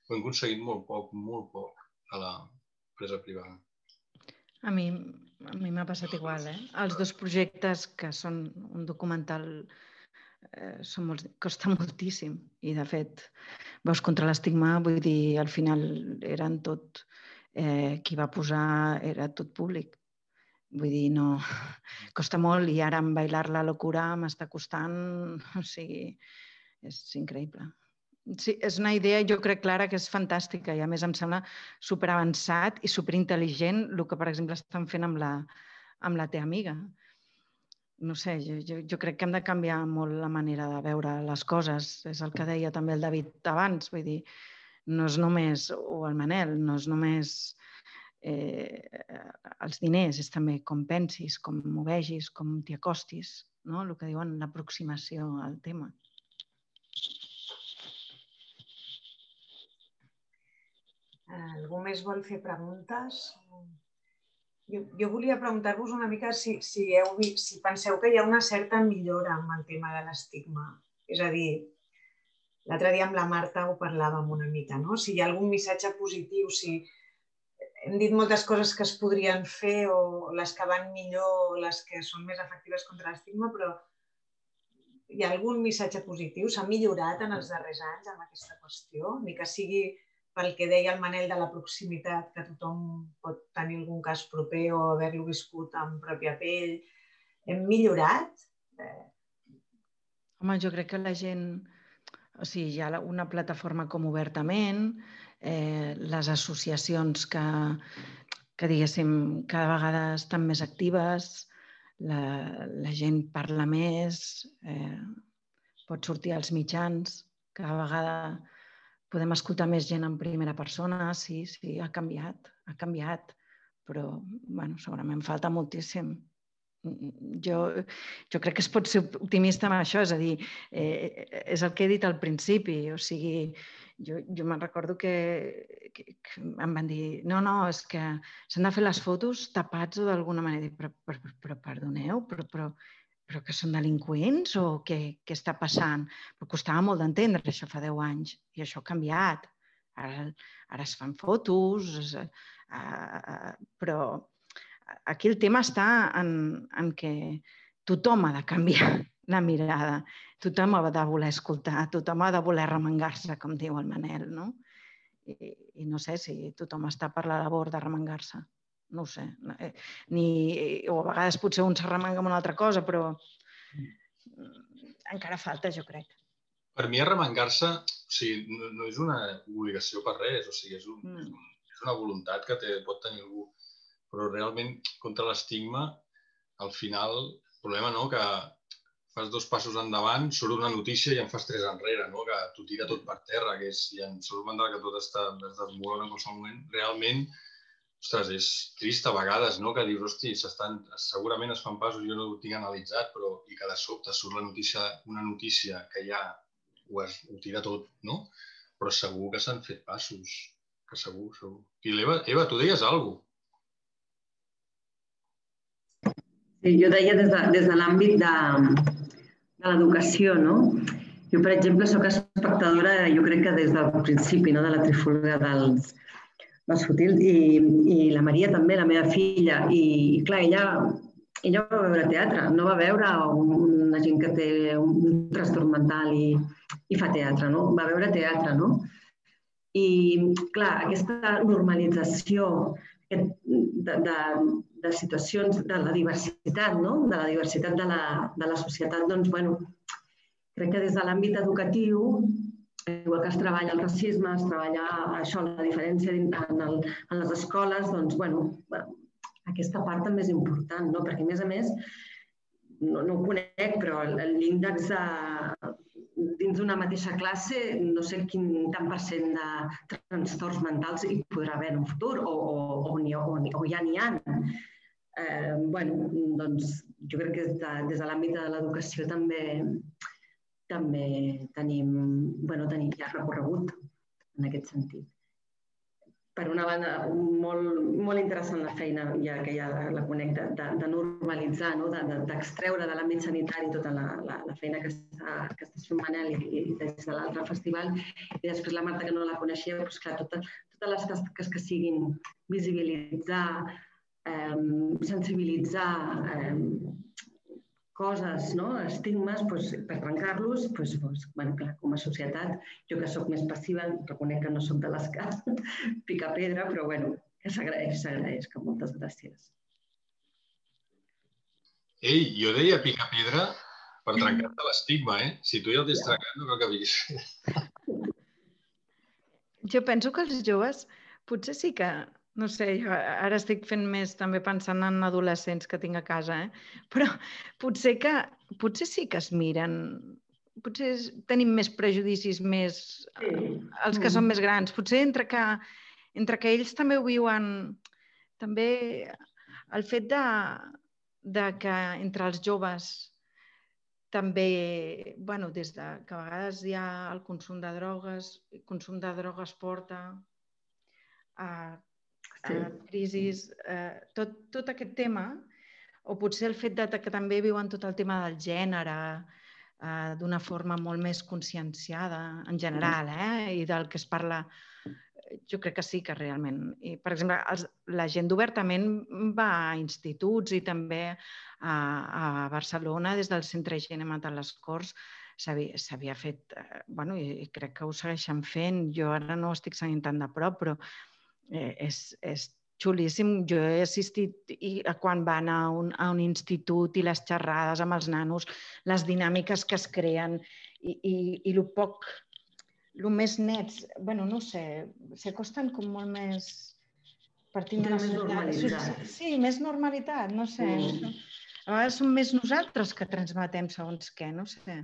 ho hem aconseguit molt poc, molt poc a l'empresa privada. A mi a mi m'ha passat igual, eh? Els dos projectes que són un documental eh, són molt, costa *laughs* moltíssim i de fet veus contra l'estigma, vull dir, al final eren tot, eh, qui va posar era tot públic. Vull dir, no, *laughs* costa molt i ara amb Bailar la locura m'està costant, *laughs* o sigui, és increïble. Sí, és una idea, jo crec, Clara, que és fantàstica i a més em sembla superavançat i superintel·ligent el que, per exemple, estan fent amb la, amb la teva amiga no sé, jo, jo, jo crec que hem de canviar molt la manera de veure les coses. És el que deia també el David abans, vull dir, no és només, o el Manel, no és només eh, els diners, és també com pensis, com m'ho vegis, com t'hi acostis, no? el que diuen l'aproximació al tema. Algú més vol fer preguntes? Jo, jo volia preguntar-vos una mica si, si, heu, si penseu que hi ha una certa millora amb el tema de l'estigma. És a dir, l'altre dia amb la Marta ho parlàvem una mica, no? Si hi ha algun missatge positiu, si hem dit moltes coses que es podrien fer o les que van millor o les que són més efectives contra l'estigma, però hi ha algun missatge positiu? S'ha millorat en els darrers anys amb aquesta qüestió? Ni que sigui pel que deia el Manel de la proximitat, que tothom pot tenir algun cas proper o haver-lo viscut en pròpia pell. Hem millorat? Eh... Home, jo crec que la gent... O sigui, hi ha una plataforma com Obertament, eh, les associacions que, que, diguéssim, cada vegada estan més actives, la, la gent parla més, eh, pot sortir als mitjans, cada vegada podem escoltar més gent en primera persona, sí, sí, ha canviat, ha canviat, però bueno, segurament falta moltíssim. Jo, jo crec que es pot ser optimista amb això, és a dir, eh, és el que he dit al principi, o sigui, jo, jo me'n recordo que, que, que em van dir no, no, és que s'han de fer les fotos tapats o d'alguna manera. Però, però, però, perdoneu, però, però però que són delinqüents o què, què està passant? Però costava molt d'entendre això fa 10 anys i això ha canviat. Ara, ara es fan fotos, es, uh, uh, però aquí el tema està en, en que tothom ha de canviar *laughs* la mirada, tothom ha de voler escoltar, tothom ha de voler remengar-se, com diu el Manel, no? I, I no sé si tothom està per la labor de remengar-se no ho sé. Eh, ni, o a vegades potser un s'arremanga amb una altra cosa, però mm, encara falta, jo crec. Per mi arremengar-se o sigui, no, no és una obligació per res, o sigui, és, un, mm. és una voluntat que té, pot tenir algú. Però realment, contra l'estigma, al final, el problema no, que fas dos passos endavant, surt una notícia i en fas tres enrere, no? que t'ho tira tot per terra, que és, i en salut mental que tot està es desmorona en qualsevol moment, realment ostres, és trist a vegades, no?, que dius, hosti, segurament es fan passos, jo no ho tinc analitzat, però i que de sobte surt la notícia, una notícia que ja ho, es, ho tira tot, no? Però segur que s'han fet passos, que segur, segur. I l'Eva, Eva, tu deies alguna cosa. Sí, jo deia des de, des de l'àmbit de, de l'educació, no? Jo, per exemple, sóc espectadora, jo crec que des del principi, no?, de la trifulga dels, les fotils i, i la Maria també, la meva filla, i clar, ella, ella va veure teatre, no va veure una gent que té un trastorn mental i, i fa teatre, no? Va veure teatre, no? I, clar, aquesta normalització de, de, de situacions de la diversitat, no? de la diversitat de la, de la societat, doncs, bueno, crec que des de l'àmbit educatiu igual que es treballa el racisme, es treballa això, la diferència en, el, en les escoles, doncs, bueno, aquesta part també és important, no? perquè, a més a més, no, no ho conec, però l'índex de, dins d'una mateixa classe, no sé quin tant per cent de trastorns mentals hi podrà haver en un futur, o, o, o, ni, o, o ja n'hi ha. Eh, bueno, doncs jo crec que des de, des de l'àmbit de l'educació també també tenim, bueno, tenim ja recorregut en aquest sentit. Per una banda, molt, molt interessant la feina, ja que ja la, conec, de, de, de normalitzar, no? d'extreure de, de, de l'àmbit sanitari tota la, la, la feina que, està, que estàs fent Manel i, i des de l'altre festival. I després la Marta, que no la coneixia, doncs clar, tota, totes les tasques que siguin visibilitzar, eh, sensibilitzar, eh, coses, no? estigmes, doncs, per trencar-los, doncs, doncs, bueno, clar, com a societat, jo que sóc més passiva, reconec que no sóc de les que *laughs* pica pedra, però bueno, que s'agraeix, s'agraeix, que moltes gràcies. Ei, jo deia pica pedra per trencar-te l'estigma, eh? Si tu ja el tens ja. trencat, no cal que viguis. Jo penso que els joves potser sí que no sé, jo ara estic fent més també pensant en adolescents que tinc a casa, eh? *laughs* però potser, que, potser sí que es miren, potser tenim més prejudicis més sí. els que mm. són més grans. Potser entre que, entre que ells també ho viuen, també el fet de, de que entre els joves també, bueno, des de que a vegades hi ha el consum de drogues, el consum de drogues porta uh, uh, crisis, uh, tot, tot aquest tema, o potser el fet de que també viuen tot el tema del gènere uh, d'una forma molt més conscienciada en general, eh? i del que es parla jo crec que sí que realment. I, per exemple, els, la gent d'Obertament va a instituts i també a, a Barcelona, des del Centre Higiene de les Corts, s'havia fet, eh, bueno, i, i crec que ho segueixen fent. Jo ara no ho estic seguint tan de prop, però eh, és, és xulíssim. Jo he assistit i, quan van a un, a un institut i les xerrades amb els nanos, les dinàmiques que es creen i, i, i el poc el més nets, bueno, no sé, s'acosten com molt més partint de la normalitat. Sí, més normalitat, no sé. Mm. A vegades som més nosaltres que transmetem segons què, no sé.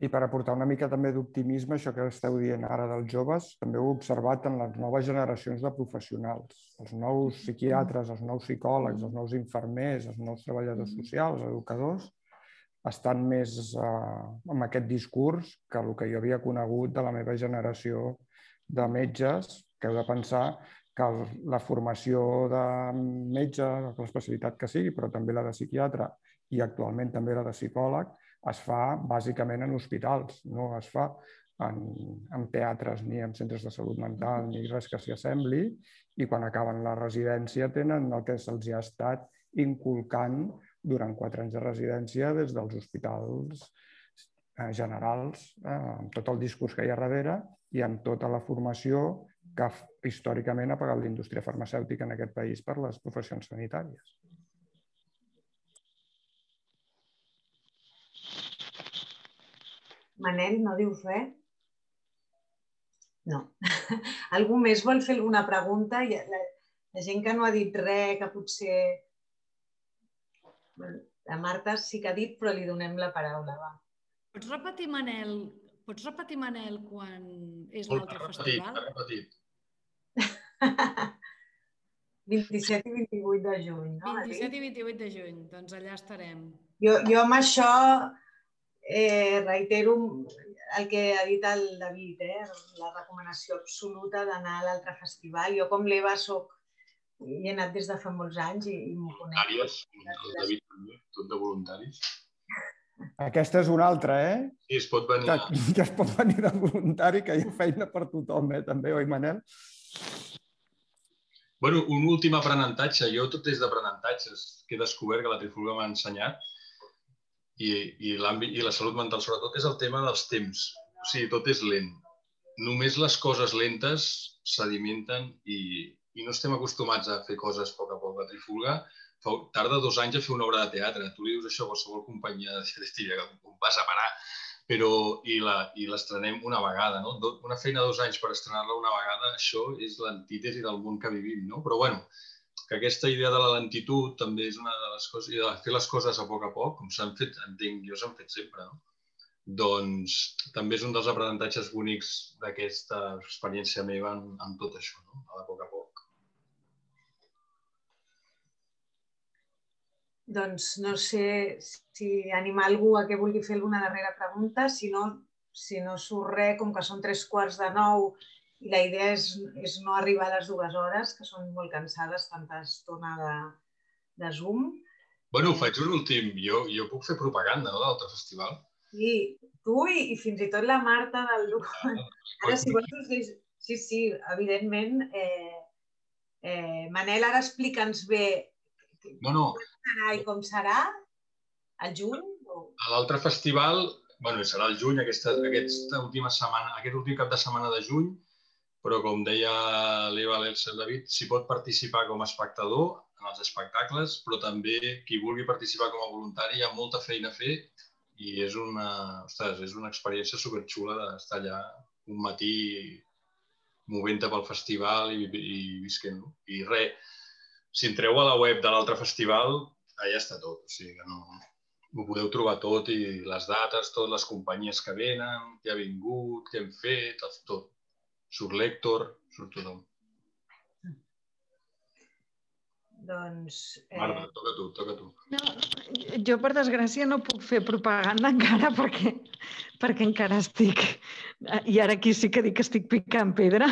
I per aportar una mica també d'optimisme, això que esteu dient ara dels joves, també ho he observat en les noves generacions de professionals. Els nous psiquiatres, els nous psicòlegs, els nous infermers, els nous treballadors socials, educadors, estan més eh, amb aquest discurs que el que jo havia conegut de la meva generació de metges, que heu de pensar que la formació de metge, l'especialitat que sigui, però també la de psiquiatre i actualment també la de psicòleg, es fa bàsicament en hospitals, no es fa en, en teatres ni en centres de salut mental ni res que s'hi assembli i quan acaben la residència tenen el que se'ls ha estat inculcant durant quatre anys de residència des dels hospitals eh, generals, eh, amb tot el discurs que hi ha darrere i amb tota la formació que històricament ha pagat la indústria farmacèutica en aquest país per les professions sanitàries. Manel, no dius res? No. *laughs* Algú més vol fer alguna pregunta? La, la gent que no ha dit res, que potser la Marta sí que ha dit, però li donem la paraula. Va. Pots repetir, Manel, pots repetir, Manel, quan és l'altre festival? repetit. *laughs* 27 i 28 de juny, no? 27 i 28 de juny, doncs allà estarem. Jo, jo amb això eh, reitero el que ha dit el David, eh? la recomanació absoluta d'anar a l'altre festival. Jo com l'Eva soc hi he anat des de fa molts anys i, i m'ho conec. Voluntàries, el David també, tot de voluntaris. Aquesta és una altra, eh? Sí, es pot venir. Que, que es pot venir de voluntari, que hi ha feina per tothom, eh? també, oi, Manel? Bueno, un últim aprenentatge. Jo tot és d'aprenentatges que he descobert que la Trifulga m'ha ensenyat i, i, i la salut mental sobretot és el tema dels temps. O sigui, tot és lent. Només les coses lentes sedimenten i, i no estem acostumats a fer coses a poc a poc. La Trifulga fa, tarda dos anys a fer una obra de teatre. Tu li dius això a qualsevol companyia de *laughs* teatre que com vas a parar, però i l'estrenem una vegada, no? Una feina de dos anys per estrenar-la una vegada, això és l'antítesi del món que vivim, no? Però bueno, que aquesta idea de la lentitud també és una de les coses, i de fer les coses a poc a poc, com s'han fet, entenc, jo s'han fet sempre, no? doncs també és un dels aprenentatges bonics d'aquesta experiència meva en, en tot això, no? a poc a poc. Doncs no sé si animar algú a que vulgui fer alguna darrera pregunta, si no, si no surt res, com que són tres quarts de nou i la idea és, és no arribar a les dues hores, que són molt cansades tanta estona de, de Zoom. Bueno, faig un últim. Jo, jo puc fer propaganda no, d'altre festival. Sí, tu i, i fins i tot la Marta del Ah, *laughs* ara, si vols, us Sí, sí, evidentment. Eh, eh, Manel, ara explica'ns bé no, no. Com serà i com serà? Al juny? O... A l'altre festival, bueno, serà el juny, aquesta, aquesta última setmana, aquest últim cap de setmana de juny, però com deia l'Eva, el David, s'hi pot participar com a espectador en els espectacles, però també qui vulgui participar com a voluntari hi ha molta feina a fer i és una, ostres, és una experiència superxula d'estar allà un matí movent-te pel festival i, i visquent-lo. I res, si entreu a la web de l'altre festival, allà està tot. O sigui que no, ho podeu trobar tot i les dates, totes les companyies que venen, qui ha vingut, què hem fet, tot. Surt l'Hèctor, surt tothom. Doncs... Eh... Marta, toca tu, toca tu. No, jo, per desgràcia, no puc fer propaganda *laughs* encara perquè, perquè encara estic... I ara aquí sí que dic que estic picant pedra.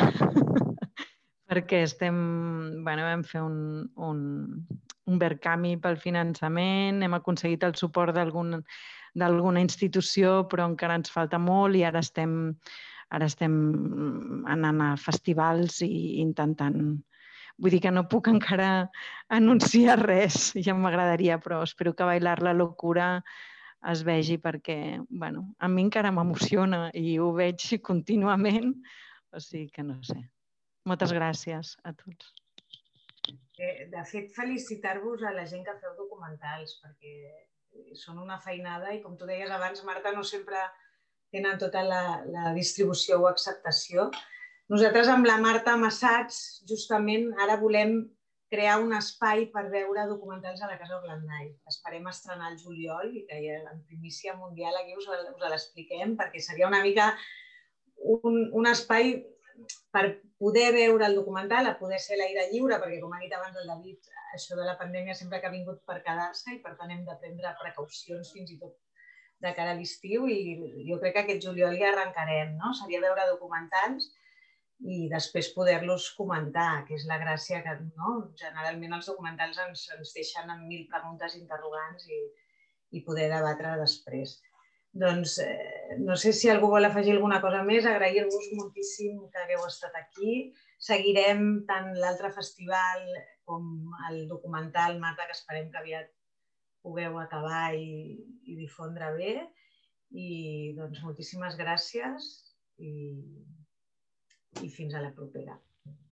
*laughs* perquè estem... Bueno, vam fer un, un, un vercami pel finançament, hem aconseguit el suport d'alguna institució, però encara ens falta molt i ara estem, ara estem anant a festivals i intentant Vull dir que no puc encara *laughs* anunciar res, ja m'agradaria, però espero que Bailar la locura es vegi perquè, bueno, a mi encara m'emociona i ho veig *laughs* contínuament, o sigui que no sé. Moltes gràcies a tots. Eh, de fet, felicitar-vos a la gent que feu documentals, perquè són una feinada i, com tu deies abans, Marta, no sempre tenen tota la, la distribució o acceptació, nosaltres amb la Marta Massats, justament, ara volem crear un espai per veure documentals a la Casa Orlandai. Esperem estrenar el juliol i que en primícia mundial aquí us, us l'expliquem perquè seria una mica un, un espai per poder veure el documental, a poder ser l'aire lliure, perquè com ha dit abans el David, això de la pandèmia sempre que ha vingut per quedar-se i per tant hem de prendre precaucions fins i tot de cara a l'estiu i jo crec que aquest juliol ja arrencarem, no? Seria veure documentals i després poder-los comentar, que és la gràcia que no? generalment els documentals ens, ens deixen amb mil preguntes interrogants i, i poder debatre després. Doncs eh, no sé si algú vol afegir alguna cosa més, agrair-vos moltíssim que hagueu estat aquí. Seguirem tant l'altre festival com el documental, Marta, que esperem que aviat pugueu acabar i, i difondre bé. I doncs moltíssimes gràcies i i fins a la propera.